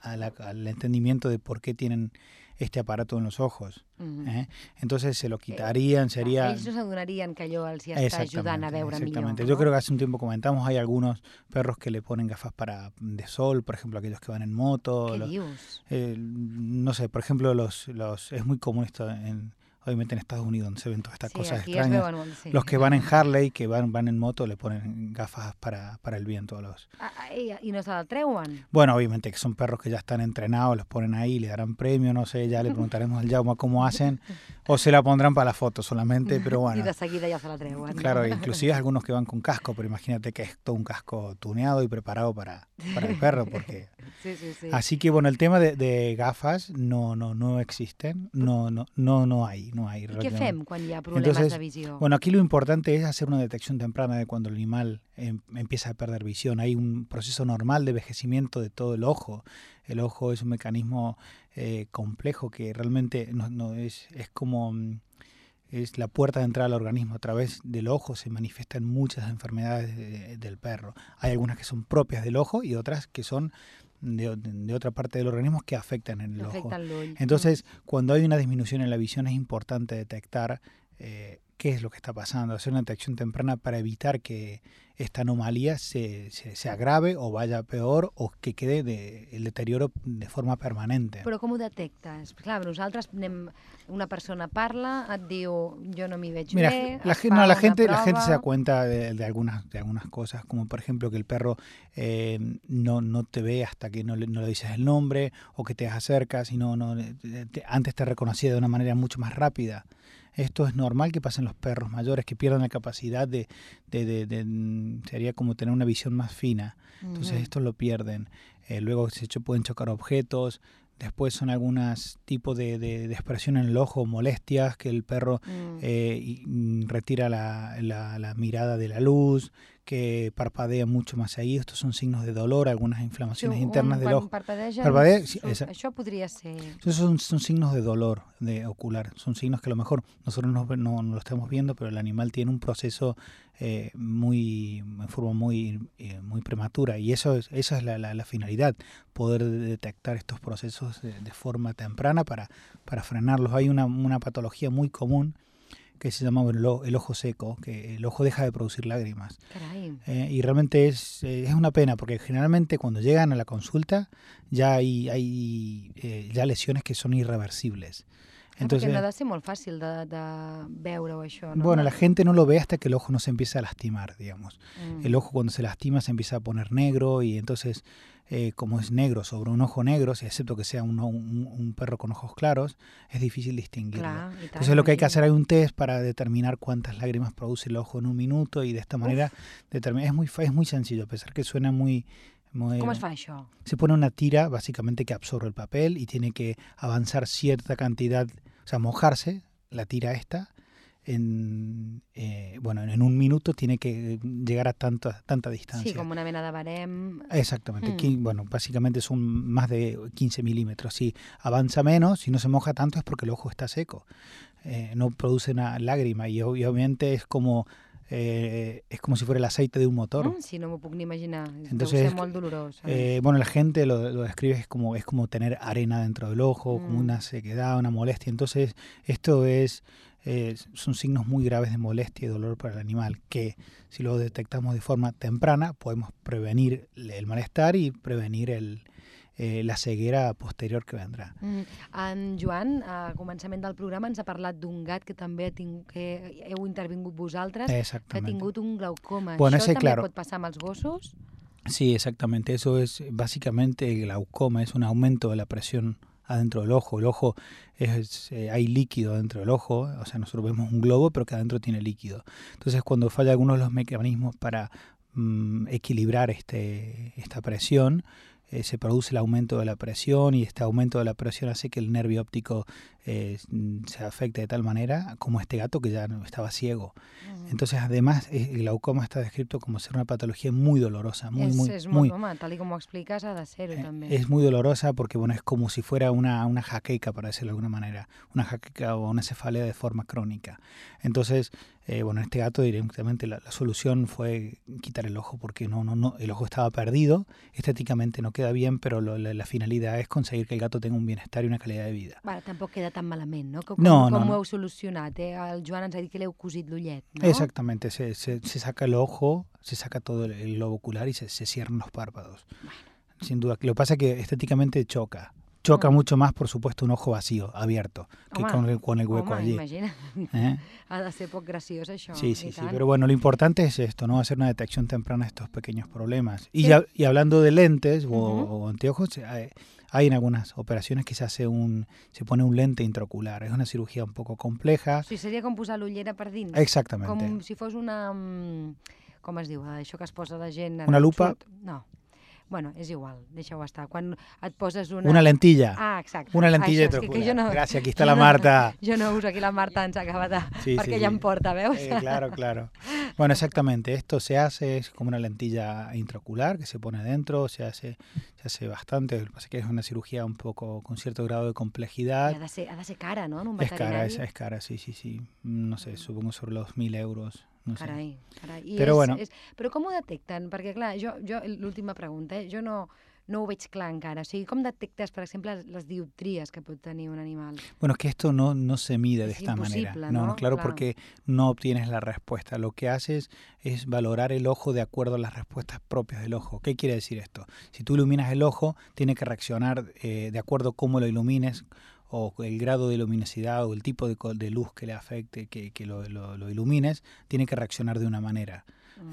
al, al, entendimiento de por qué tienen este aparato en los ojos. Uh -huh. eh? Entonces se lo quitarían, sería... Ells no s'adonarien que allò els hi està ajudant a veure exactamente. millor. Yo creo que hace un tiempo comentamos, hay algunos perros que le ponen gafas para de sol, por ejemplo, aquellos que van en moto. ¿Qué los, eh, no sé, por ejemplo, los, los es muy común esto en obviamente en Estados Unidos donde se ven todas estas Sí, cosas extrañas. sí. Los que van en Harley, que van, van en moto, le ponen gafas para, para el viento a los... Ah, ah, I, I no se la treuen? Bueno, obviamente que son perros que ya están entrenados, los ponen ahí, le darán premio, no sé, ya le preguntaremos al Jaume cómo hacen, o se la pondrán para la foto solamente, pero bueno. de seguida ja se la treuen. Claro, inclusive algunos que van con casco, pero imagínate que es todo un casco tuneado y preparado para, para el perro, porque... Sí, sí, sí. Así que bueno, el tema de, de gafas no, no, no existen, no, no, no, no hay, no hay. I què fem quan hi ha problemes Entonces, de visió? Bueno, aquí lo importante es hacer una detección temprana de cuando el animal em, empieza a perder visión. Hay un proceso normal de envejecimiento de todo el ojo. El ojo es un mecanismo eh, complejo que realmente no, no es, es como mm, es la puerta de entrada al organismo. A través del ojo se manifiestan muchas enfermedades de- del perro. Hay algunas que son propias del ojo y otras que son de, de otra parte del organismo que afectan en el ojo. Entonces, cuando hay una disminución en la visión es importante detectar eh, qué es lo que está pasando, hacer una detección temprana para evitar que esta anomalía se, se, se agrave o vaya peor o que quede de, el deterioro de forma permanente. Però com ho detectes? Clar, nosaltres anem, una persona parla, et diu jo no m'hi veig Mira, bé, la, no, la gente, la gente se da cuenta de, de algunas, de algunas cosas, como por ejemplo que el perro eh, no, no te ve hasta que no le, no le dices el nombre o que te acercas y no, no te- te- antes te reconocía de una manera mucho más rápida. Esto es normal que pasen los perros mayores, que pierdan la capacidad de, de, de- de- mm, sería como tener una visión más fina. Entonces Mhm. esto lo pierden. Eh, luego se pueden chocar objetos. Después son algunos tipos de, de, de expresión en el ojo, molestias, que el perro Mm. eh, mm, retira la, la- la mirada de la luz, que parpadea mucho más ahí. Estos son signos de dolor, algunas inflamaciones Sí, internas del ojo. Parpadea, sí, això podria ser... Esos son, son signos de dolor de ocular. Son signos que a lo mejor nosotros no, no- no lo estamos viendo, pero el animal tiene un proceso eh, muy en forma muy, eh, muy prematura. Y eso es, esa es la, la- la finalidad, poder detectar estos procesos de, de forma temprana para, para frenarlos. Hay una, una patología muy común que se llama el, o- el ojo seco, que el ojo deja de producir lágrimas. Eh, y realmente es, eh, es una pena porque generalmente cuando llegan a la consulta ya hay, hay eh, ya lesiones que son irreversibles. Entonces, Entonces, perquè no ha de ser molt fàcil de, de veure-ho, això, no? bueno, la gente no lo ve hasta que el ojo no se empieza a lastimar, digamos. Mm. El ojo cuando se lastima se empieza a poner negro y entonces, eh, como es negro sobre un ojo negro, si excepto que sea un, un- un perro con ojos claros, es difícil distinguirlo. Entonces lo que hay que hacer hay un test para determinar cuántas lágrimas produce el ojo en un minuto y de esta manera determinar. Es muy, es muy sencillo, a pesar que suena muy... muy Com es fa això? se pone una tira básicamente que absorbe el papel y tiene que avanzar cierta cantidad, o sea, mojarse la tira esta. En, eh, bueno, en un minuto tiene que llegar a tanta, tanta distancia. Sí, com una mena de barem... Exactamente, Mm. qui- bueno, básicamente son más de 15 milímetros. Si avanza menos, si no se moja tanto es porque el ojo está seco, Eh, no produce una lágrima y obviamente es como, eh, es como si fuera el aceite de un motor. Mm, sí, no m'ho puc ni imaginar. Entonces, ser molt dolorós. eh? Eh, bueno, la gente lo, lo describe es como, es como tener arena dentro del ojo, como Mm. una sequedad, una molestia. Entonces, esto es, eh, son signos muy graves de molestia y dolor para el animal, que si lo detectamos de forma temprana, podemos prevenir el malestar y prevenir el, eh, la ceguera posterior que vendrá. Mm. En Joan, a començament del programa, ens ha parlat d'un gat que també ha tingut, que heu intervingut vosaltres, que ha tingut un glaucoma. Bueno, Això també claro. pot passar amb els gossos? Sí, exactamente. Eso es básicamente el glaucoma, es un aumento de la presión adentro del ojo. El ojo es, eh, hay líquido dentro del ojo, o sea, nosotros vemos un globo, pero que adentro tiene líquido. Entonces, cuando falla alguno de los mecanismos para mm, equilibrar este, esta presión, eh, se produce el aumento de la presión y este aumento de la presión hace que el nervio óptico eh, se afecte de tal manera como este gato que ya estaba ciego. Entonces, además, eh, el glaucoma está descrito como ser una patología muy dolorosa, muy, es, muy, es muy, tal y como explicas, ha de ser-ho, eh, també. es muy dolorosa porque bueno es como si fuera una, una jaqueca, para decirlo de alguna manera, una jaqueca o una cefalea de forma crónica. Entonces, eh, bueno, en este gato directamente la, la solución fue quitar el ojo porque no, no, no, el ojo estaba perdido, estéticamente no queda bien, pero lo- la, la finalidad es conseguir que el gato tenga un bienestar y una calidad de vida. Vale, tampoc queda tan malament, no? Com, No, com no, ho no. heu solucionat, eh? El Joan ens ha dit que l'heu cosit l'ullet, no? Exactamente, se, se, se saca el ojo, se saca todo el, el globo ocular y se, se cierran los párpados. Sin duda. Lo que pasa es que estéticamente choca. Choca Mm. mucho más, por supuesto, un ojo vacío, abierto, que Home, con el, con el hueco Home, allí. imagina. ¿eh? Ha de ser. Sí, sí, sí. Pero bueno, lo importante es esto, ¿no? Hacer una detección temprana de estos pequeños problemas. Y, Sí. ya, y hablando de lentes o, Ujú. o anteojos, hay, hay en algunas operaciones que se hace un, se pone un lente intraocular. Es una cirugía un poco compleja. Sigui, seria com posar l'ullera per dins. Exactamente. Com si fos una... mm, Com es diu? Això que es posa la gent... en Una lupa? sud? No. Bueno, és igual, deixa-ho estar. Quan et poses una... Una lentilla. Ah, exacte. Una lentilla Això, és que, no, aquí está la Marta. Jo no uso aquí la Marta, ens acaba de... Sí, perquè sí, ella sí. em porta, veus? Eh, claro, claro. Bueno, exactamente. Esto se hace es como una lentilla intraocular que se pone dentro, se hace, se hace bastante. Lo que pasa es que es una cirugía un poco con cierto grado de complejidad. ha de, ser, ha de ser cara, no? En un Es cara, es, es cara, sí, sí, sí. No sé, supongo sobre los mil euros. No sé. Carai. I Però és, bueno. És, però com ho detecten? Perquè, clar, jo, jo l'última pregunta, eh? jo no, no ho veig clar encara. O sigui, com detectes, per exemple, les dioptries que pot tenir un animal? Bueno, es que esto no, no se mide de Es esta manera. imposible, No, ¿no? claro, Claro. porque no obtienes la respuesta. Lo que haces es valorar el ojo de acuerdo a las respuestas propias del ojo. ¿Qué quiere decir esto? Si tú iluminas el ojo, tiene que reaccionar eh, de acuerdo a cómo lo ilumines o el grado de luminosidad o el tipo de, de luz que le afecte, que, que lo, lo- lo ilumines, tiene que reaccionar de una manera.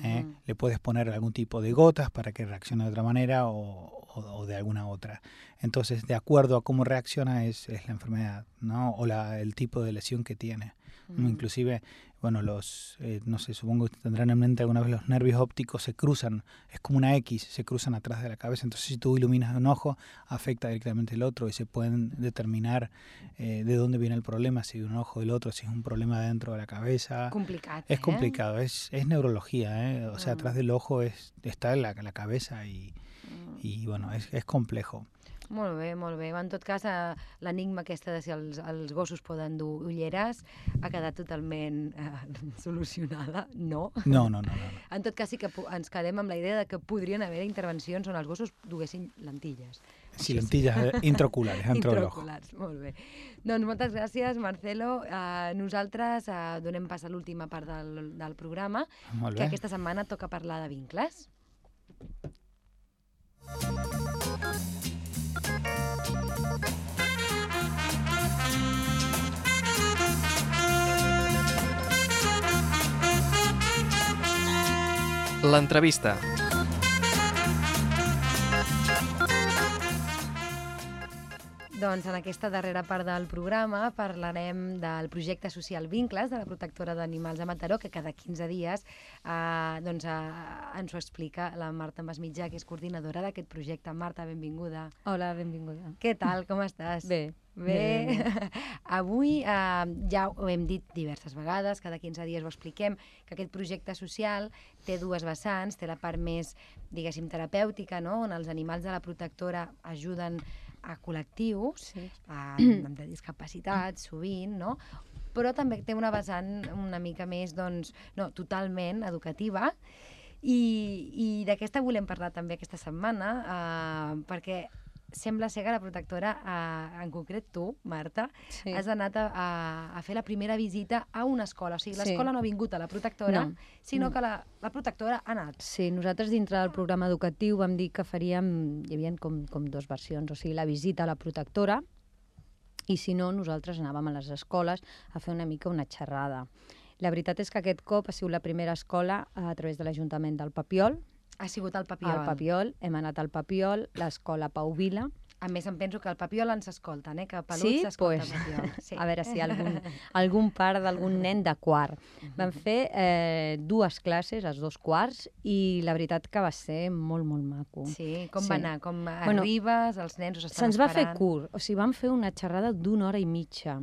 ¿eh? Le puedes poner algún tipo de gotas para que reaccione de otra manera o, o- o de alguna otra. Entonces, de acuerdo a cómo reacciona es, es la enfermedad, ¿no? O la, el tipo de lesión que tiene. Inclusive, bueno, los, eh, no sé, supongo que tendrán en mente alguna vez los nervios ópticos se cruzan, es como una X, se cruzan atrás de la cabeza. Entonces, si tú iluminas un ojo, afecta directamente el otro y se pueden determinar eh, de dónde viene el problema, si de un ojo del otro, si es un problema dentro de la cabeza. Complicat, Es eh? complicado, es, es neurología, ¿eh? o sea, Mm. atrás del ojo es, está la, la cabeza y, y bueno, es, es complejo. Molt bé, molt bé. En tot cas, eh, l'enigma aquesta de si els, els gossos poden dur ulleres ha quedat totalment eh, solucionada. No. No, no, no, no. En tot cas, sí que ens quedem amb la idea de que podrien haver intervencions on els gossos duguessin lentilles. Sí, lentillas eh, intraoculares. Intraoculars, molt bé. Doncs moltes gràcies, Marcelo. Uh, nosaltres uh, donem pas a l'última part del, del programa, que aquesta setmana toca parlar de vincles. L'entrevista. Doncs en aquesta darrera part del programa parlarem del projecte social Vincles de la protectora d'animals de Mataró, que cada 15 dies eh, doncs, eh, ens ho explica la Marta Masmitjà, que és coordinadora d'aquest projecte. Marta, benvinguda. Hola, benvinguda. Què tal, com estàs? Bé. Bé. Avui eh, ja ho hem dit diverses vegades, cada 15 dies ho expliquem, que aquest projecte social té dues vessants, té la part més, diguéssim, terapèutica, no? on els animals de la protectora ajuden a col·lectius, Sí. a, amb de discapacitats, sovint, no? però també té una vessant una mica més, doncs, no, totalment educativa, i, i d'aquesta volem parlar també aquesta setmana, eh, perquè sembla ser que la protectora, eh, en concret tu, Marta, Sí. has anat a, a, a fer la primera visita a una escola. O sigui, Sí. l'escola no ha vingut a la protectora, No. sinó No. que la, la protectora ha anat. Sí, nosaltres dintre del programa educatiu vam dir que faríem, hi havia com, com dues versions, o sigui, la visita a la protectora i si no, nosaltres anàvem a les escoles a fer una mica una xerrada. La veritat és que aquest cop ha sigut la primera escola a través de l'Ajuntament del Papiol, Ha sigut el Papiol. al Papiol, hem anat al Papiol, l'escola Pau Vila, A més, em penso que el papiol ens escolten, eh? Que pelut Sí? s'escolta Pues, el papiol. Sí. a veure si algun, algun pare d'algun nen de quart. Vam fer eh, dues classes, els dos quarts, i la veritat que va ser molt, molt maco. Sí, com Sí. va anar? Com Bueno, arribes, els nens us estan Se'ns va fer curt, o sigui, vam fer una xerrada d'una hora i mitja.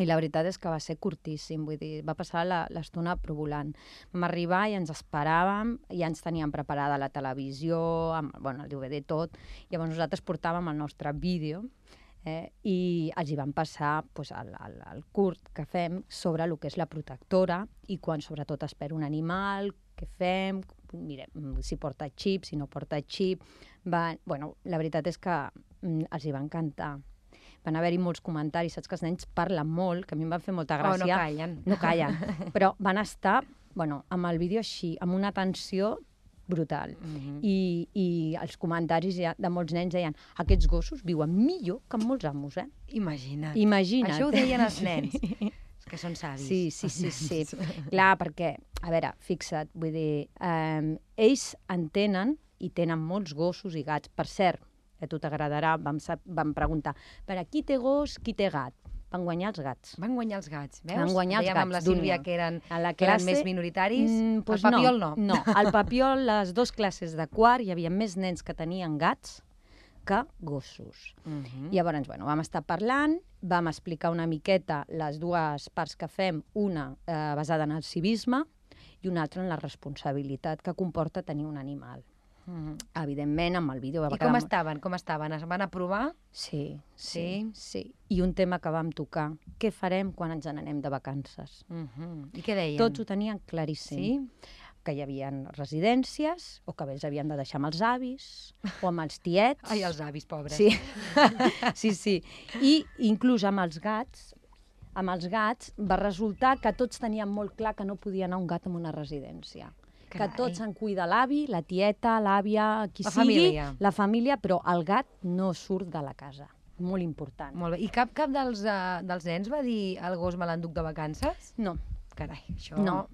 I la veritat és que va ser curtíssim, vull dir, va passar l'estona provolant. Vam arribar i ens esperàvem, ja ens teníem preparada la televisió, amb, bueno, el DVD tot, llavors nosaltres portàvem el nostre vídeo eh, i els hi vam passar pues, el, el, el curt que fem sobre el que és la protectora i quan sobretot es perd un animal, què fem, mire, si porta xip, si no porta xip. Va, bueno, la veritat és que mm, els hi va encantar. Van haver-hi molts comentaris, saps que els nens parlen molt, que a mi em van fer molta Oh, no gràcia. callen. No callen, però van estar, bueno, amb el vídeo així, amb una atenció brutal. Mhm. I, I els comentaris ja, de molts nens deien aquests gossos viuen millor que amb molts amos, eh? Imagina't. Imagina't. Això ho deien els nens. És que són savis. Sí, sí, sí, sí. Clar, perquè, a veure, fixa't, vull dir, eh, ells entenen i tenen molts gossos i gats. Per cert, a tu t'agradarà, vam, vam preguntar, per a qui té gos, qui té gat? Van guanyar els gats. Van guanyar els gats, veus? Van guanyar els Dèiem amb la gats, Sílvia que eren, A la que eren classe- més minoritaris. Mm, pues el papiol no. no. No, al papiol, les dues classes de quart, hi havia més nens que tenien gats que gossos. Mhm. Llavors, bueno, vam estar parlant, vam explicar una miqueta les dues parts que fem, una eh, basada en el civisme i una altra en la responsabilitat que comporta tenir un animal. Mhm. Evidentment, amb el vídeo va I com estaven? Com estaven? Es van aprovar? Sí, Sí? sí, sí. I un tema que vam tocar, què farem quan ens n'anem de vacances? Mhm. I què deien? Tots ho tenien claríssim. Sí? Que hi havia residències, o que bé els havien de deixar amb els avis, o amb els tiets. Ai, els avis, pobres. Sí, sí, sí. I inclús amb els gats, amb els gats va resultar que tots tenien molt clar que no podia anar un gat en una residència. Carai. Que tots en cuida l'avi, la tieta, l'àvia, qui La sigui, família. la família, però el gat no surt de la casa. Molt important. Molt bé. I cap, cap dels, uh, dels nens va dir el gos me l'enduc de vacances? No, Carai, això... no,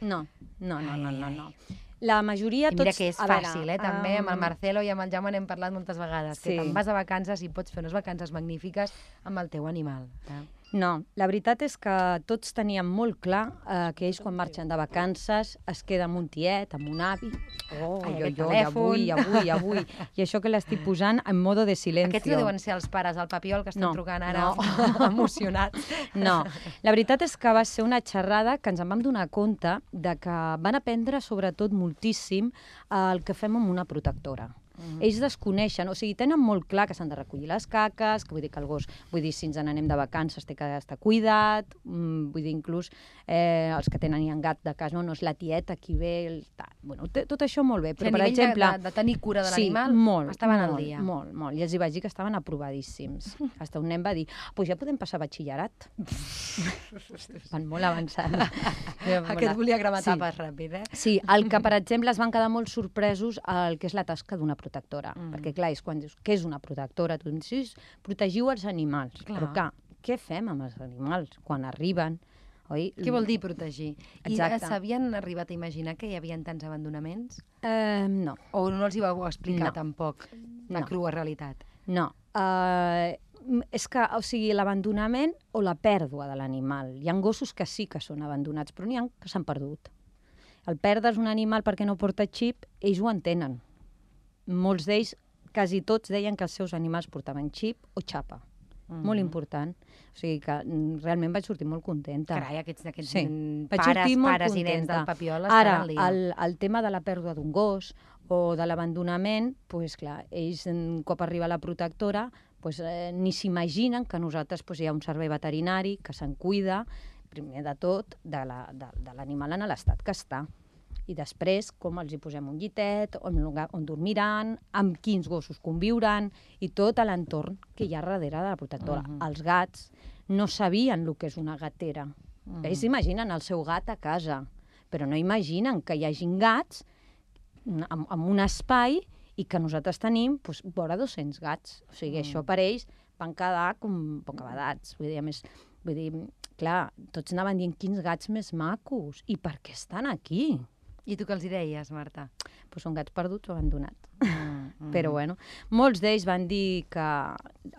no, no, no, no, no, no. La majoria I mira tots... que és veure, fàcil, eh? També amb el em, Marcelo i amb el Jaume n'hem parlat moltes vegades, que Sí. te'n vas de vacances i pots fer unes vacances magnífiques amb el teu animal. Eh? No, la veritat és que tots teníem molt clar eh, que ells quan marxen de vacances es queda amb un tiet, amb un avi. Oh, Ai, jo, jo, i telèfon. avui, avui, avui. I això que l'estic posant en modo de silencio. Aquests no deuen ser els pares del papiol que estan No, trucant ara no. emocionats. No, la veritat és que va ser una xerrada que ens en vam donar compte de que van aprendre sobretot moltíssim eh, el que fem amb una protectora. Mm. Ells desconeixen, o sigui, tenen molt clar que s'han de recollir les caques, que vull dir que el gos, vull dir, si ens n'anem de vacances té que estar cuidat, mm, vull dir, inclús eh, els que tenen gat de casa, no, no és la tieta qui ve, el, tal. Bueno, tot això molt bé, Però a per exemple... de, de, de tenir cura de Sí, l'animal, molt, estaven molt, al dia. Molt, molt. I els hi vaig dir que estaven aprovadíssims. Hasta un nen va dir, pues ja podem passar batxillerat. Van molt avançats. Aquest volia cremar Sí. tapes ràpid, eh? Sí, el que, per exemple, es van quedar molt sorpresos al que és la tasca d'una protectora. Mm. Perquè, clar, és quan dius, què és una protectora? Tu dius, protegiu els animals. Clar. Però, clar, què fem amb els animals quan arriben? Oi? Què vol dir protegir? I eh, Exacte. s'havien arribat a imaginar que hi havia tants abandonaments? Eh, no, O no els hi vau explicar No. tampoc la No. crua realitat? no. Uh, és que, o sigui, l'abandonament o la pèrdua de l'animal. Hi ha gossos que sí que són abandonats, però n'hi ha que s'han perdut. El perdre's un animal perquè no porta xip, ells ho entenen. Molts d'ells, quasi tots, deien que els seus animals portaven xip o xapa. Mhm. Molt important. O sigui que mm, realment vaig sortir molt contenta. Carai, aquests, aquests Sí, mm, pares, pares i nens contenta. del papiol estan Ara, el, el tema de la pèrdua d'un gos o de l'abandonament, pues, clar, ells, un cop arriba la protectora, pues, eh, ni s'imaginen que nosaltres pues, hi ha un servei veterinari que se'n cuida, primer de tot, de la- de, de l'animal en l'estat que està. I després, com els hi posem un llitet, on, on dormiran, amb quins gossos conviuran, i tot a l'entorn que hi ha darrere de la protectora. Mhm. Els gats no sabien el que és una gatera. Mhm. Ells imaginen el seu gat a casa, però no imaginen que hi hagin gats amb, amb un espai i que nosaltres tenim doncs, vora 200 gats. O sigui, Mm. mm. això per ells van quedar com bocabadats. Vull dir, a més, vull dir, clar, tots anaven dient quins gats més macos i per què estan aquí? I tu què els hi deies, Marta? Pues són gats perduts o abandonats. Mm, Però bueno, molts d'ells van dir que,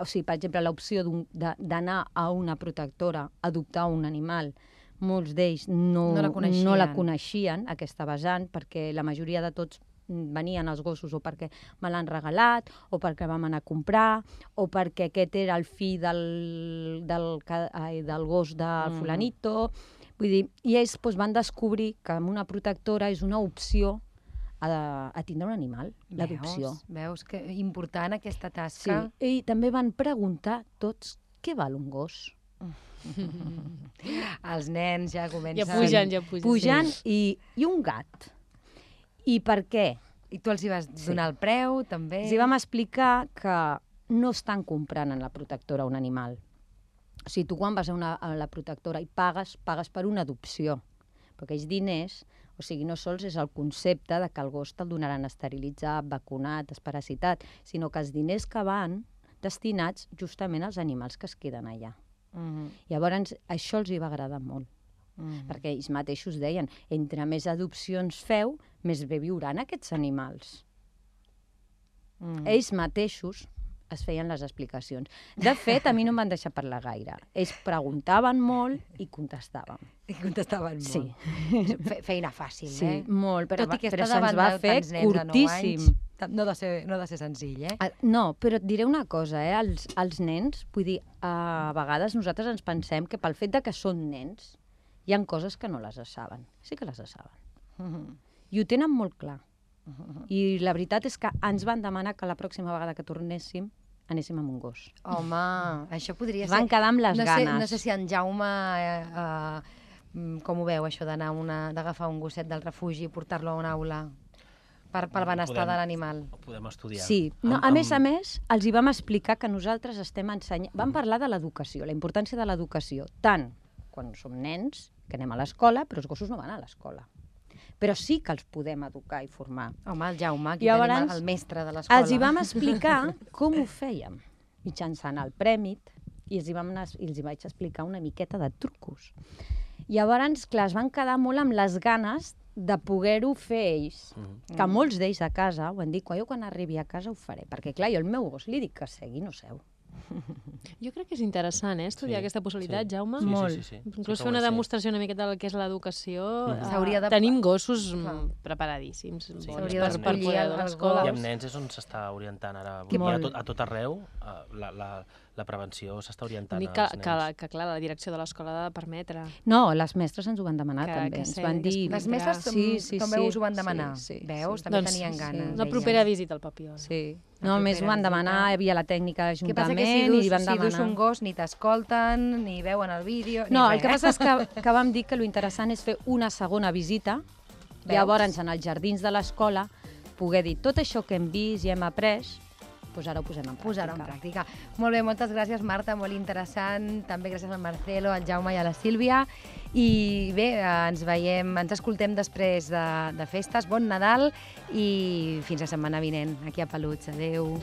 o sigui, per exemple, l'opció d'anar a una protectora, adoptar un animal, molts d'ells no, No la no la coneixien. coneixien, aquesta vessant, perquè la majoria de tots mm, venien els gossos o perquè me l'han regalat, o perquè vam anar a comprar, o perquè aquest era el fill del, del, ai, del gos del Mm. fulanito. Vull dir, i ells doncs, van descobrir que amb una protectora és una opció a, a tindre un animal, l'adopció. Veus, veus que important aquesta Sí, tasca. i també van preguntar tots què val un gos. Els nens ja comencen... Ja pugen, ja pugen. Pujant i, i un gat. I per què? I tu els hi vas donar el preu, també? Els hi vam explicar que no estan comprant en la protectora un animal. O sigui, tu quan vas a, una, a la protectora i pagues, pagues per una adopció. Però aquells diners, o sigui, no sols és el concepte de que el gos te'l donaran esterilitzat, vacunat, desparasitat, sinó que els diners que van destinats justament als animals que es queden allà. Mm Llavors, això els hi va agradar molt, -hmm. perquè ells mateixos deien, entre més adopcions feu, més bé viuran aquests animals. Mm. Ells mateixos es feien les explicacions. De fet, a mi no em van deixar parlar gaire. Ells preguntaven molt i contestàvem. I contestaven molt. Sí. Fe feina fàcil, Sí, eh? molt, però, Tot i que però se'ns davant va fer curtíssim. anys, no ha de ser, no ha de ser senzill, eh? Ah, No, però et diré una cosa, eh? Els, els nens, vull dir, a vegades nosaltres ens pensem que pel fet de que són nens hi han coses que no les saben. Sí que les saben. Mhm. I ho tenen molt clar. I la veritat és que ens van demanar que la pròxima vegada que tornéssim anéssim amb un gos. Home, això podria ser... van quedar amb les no ganes. Sé, no sé si en Jaume, eh, eh, mm, com ho veu, això d'anar d'agafar un gosset del refugi i portar-lo a una aula per, per benestar podem- de l'animal. Ho podem estudiar. Sí, no, Amb- a més a amb- més, els hi vam explicar que nosaltres estem ensenyant... Vam parlar de l'educació, la importància de l'educació, tant quan som nens, que anem a l'escola, però els gossos no van a l'escola. Però sí que els podem educar i formar. Home, el Jaume, aquí Llavors, tenim el, el mestre de l'escola. Els hi vam explicar com ho fèiem, mitjançant el prèmit, i els hi, vam anar, i els hi vaig explicar una miqueta de trucos. Llavors, clar, es van quedar molt amb les ganes de poder-ho fer ells. Mhm. Que molts d'ells a casa ho han dit, quan jo quan arribi a casa ho faré. Perquè, clar, jo el meu gos li dic que segui, no seu. Jo crec que és interessant, eh, estudiar Sí, aquesta possibilitat, sí. Jaume. Sí, sí, Molt. sí, sí. Inclús Sí que fer una és, sí. demostració una miqueta del que és l'educació. S'hauria de- Tenim gossos mm, Clar. preparadíssims. Sí, bons s'hauria per, per d'escollir poder el- dur a el l'escola. gos. I amb nens és on s'està orientant ara. A, tot, a tot arreu eh, la, la, la prevenció s'està orientant L'únic als que, nens. que, que, clar, la direcció de l'escola ha de permetre. No, les mestres ens ho van demanar Que- també. que ens van que dir... Les mestres Sí, sí, també sí. us ho van demanar. Sí, sí, Veus? sí. També Doncs tenien sí. ganes. Una propera visita al Papiol. Sí. No, més ho van demanar, hi havia la tècnica l'Ajuntament que si i dus, van si demanar... dus un gos ni t'escolten, ni veuen el vídeo, ni No, res. el que passa és que, que vam dir que lo interessant és fer una segona visita, Veus? llavors en els jardins de l'escola poder dir tot això que hem vist i hem après, doncs ara ho posem en pràctica. posar-ho en pràctica. Molt bé, moltes gràcies, Marta, molt interessant. També gràcies al Marcelo, al Jaume i a la Sílvia. I bé, ens veiem, ens escoltem després de, de festes. Bon Nadal i fins la setmana vinent, aquí a Peluts. Adéu.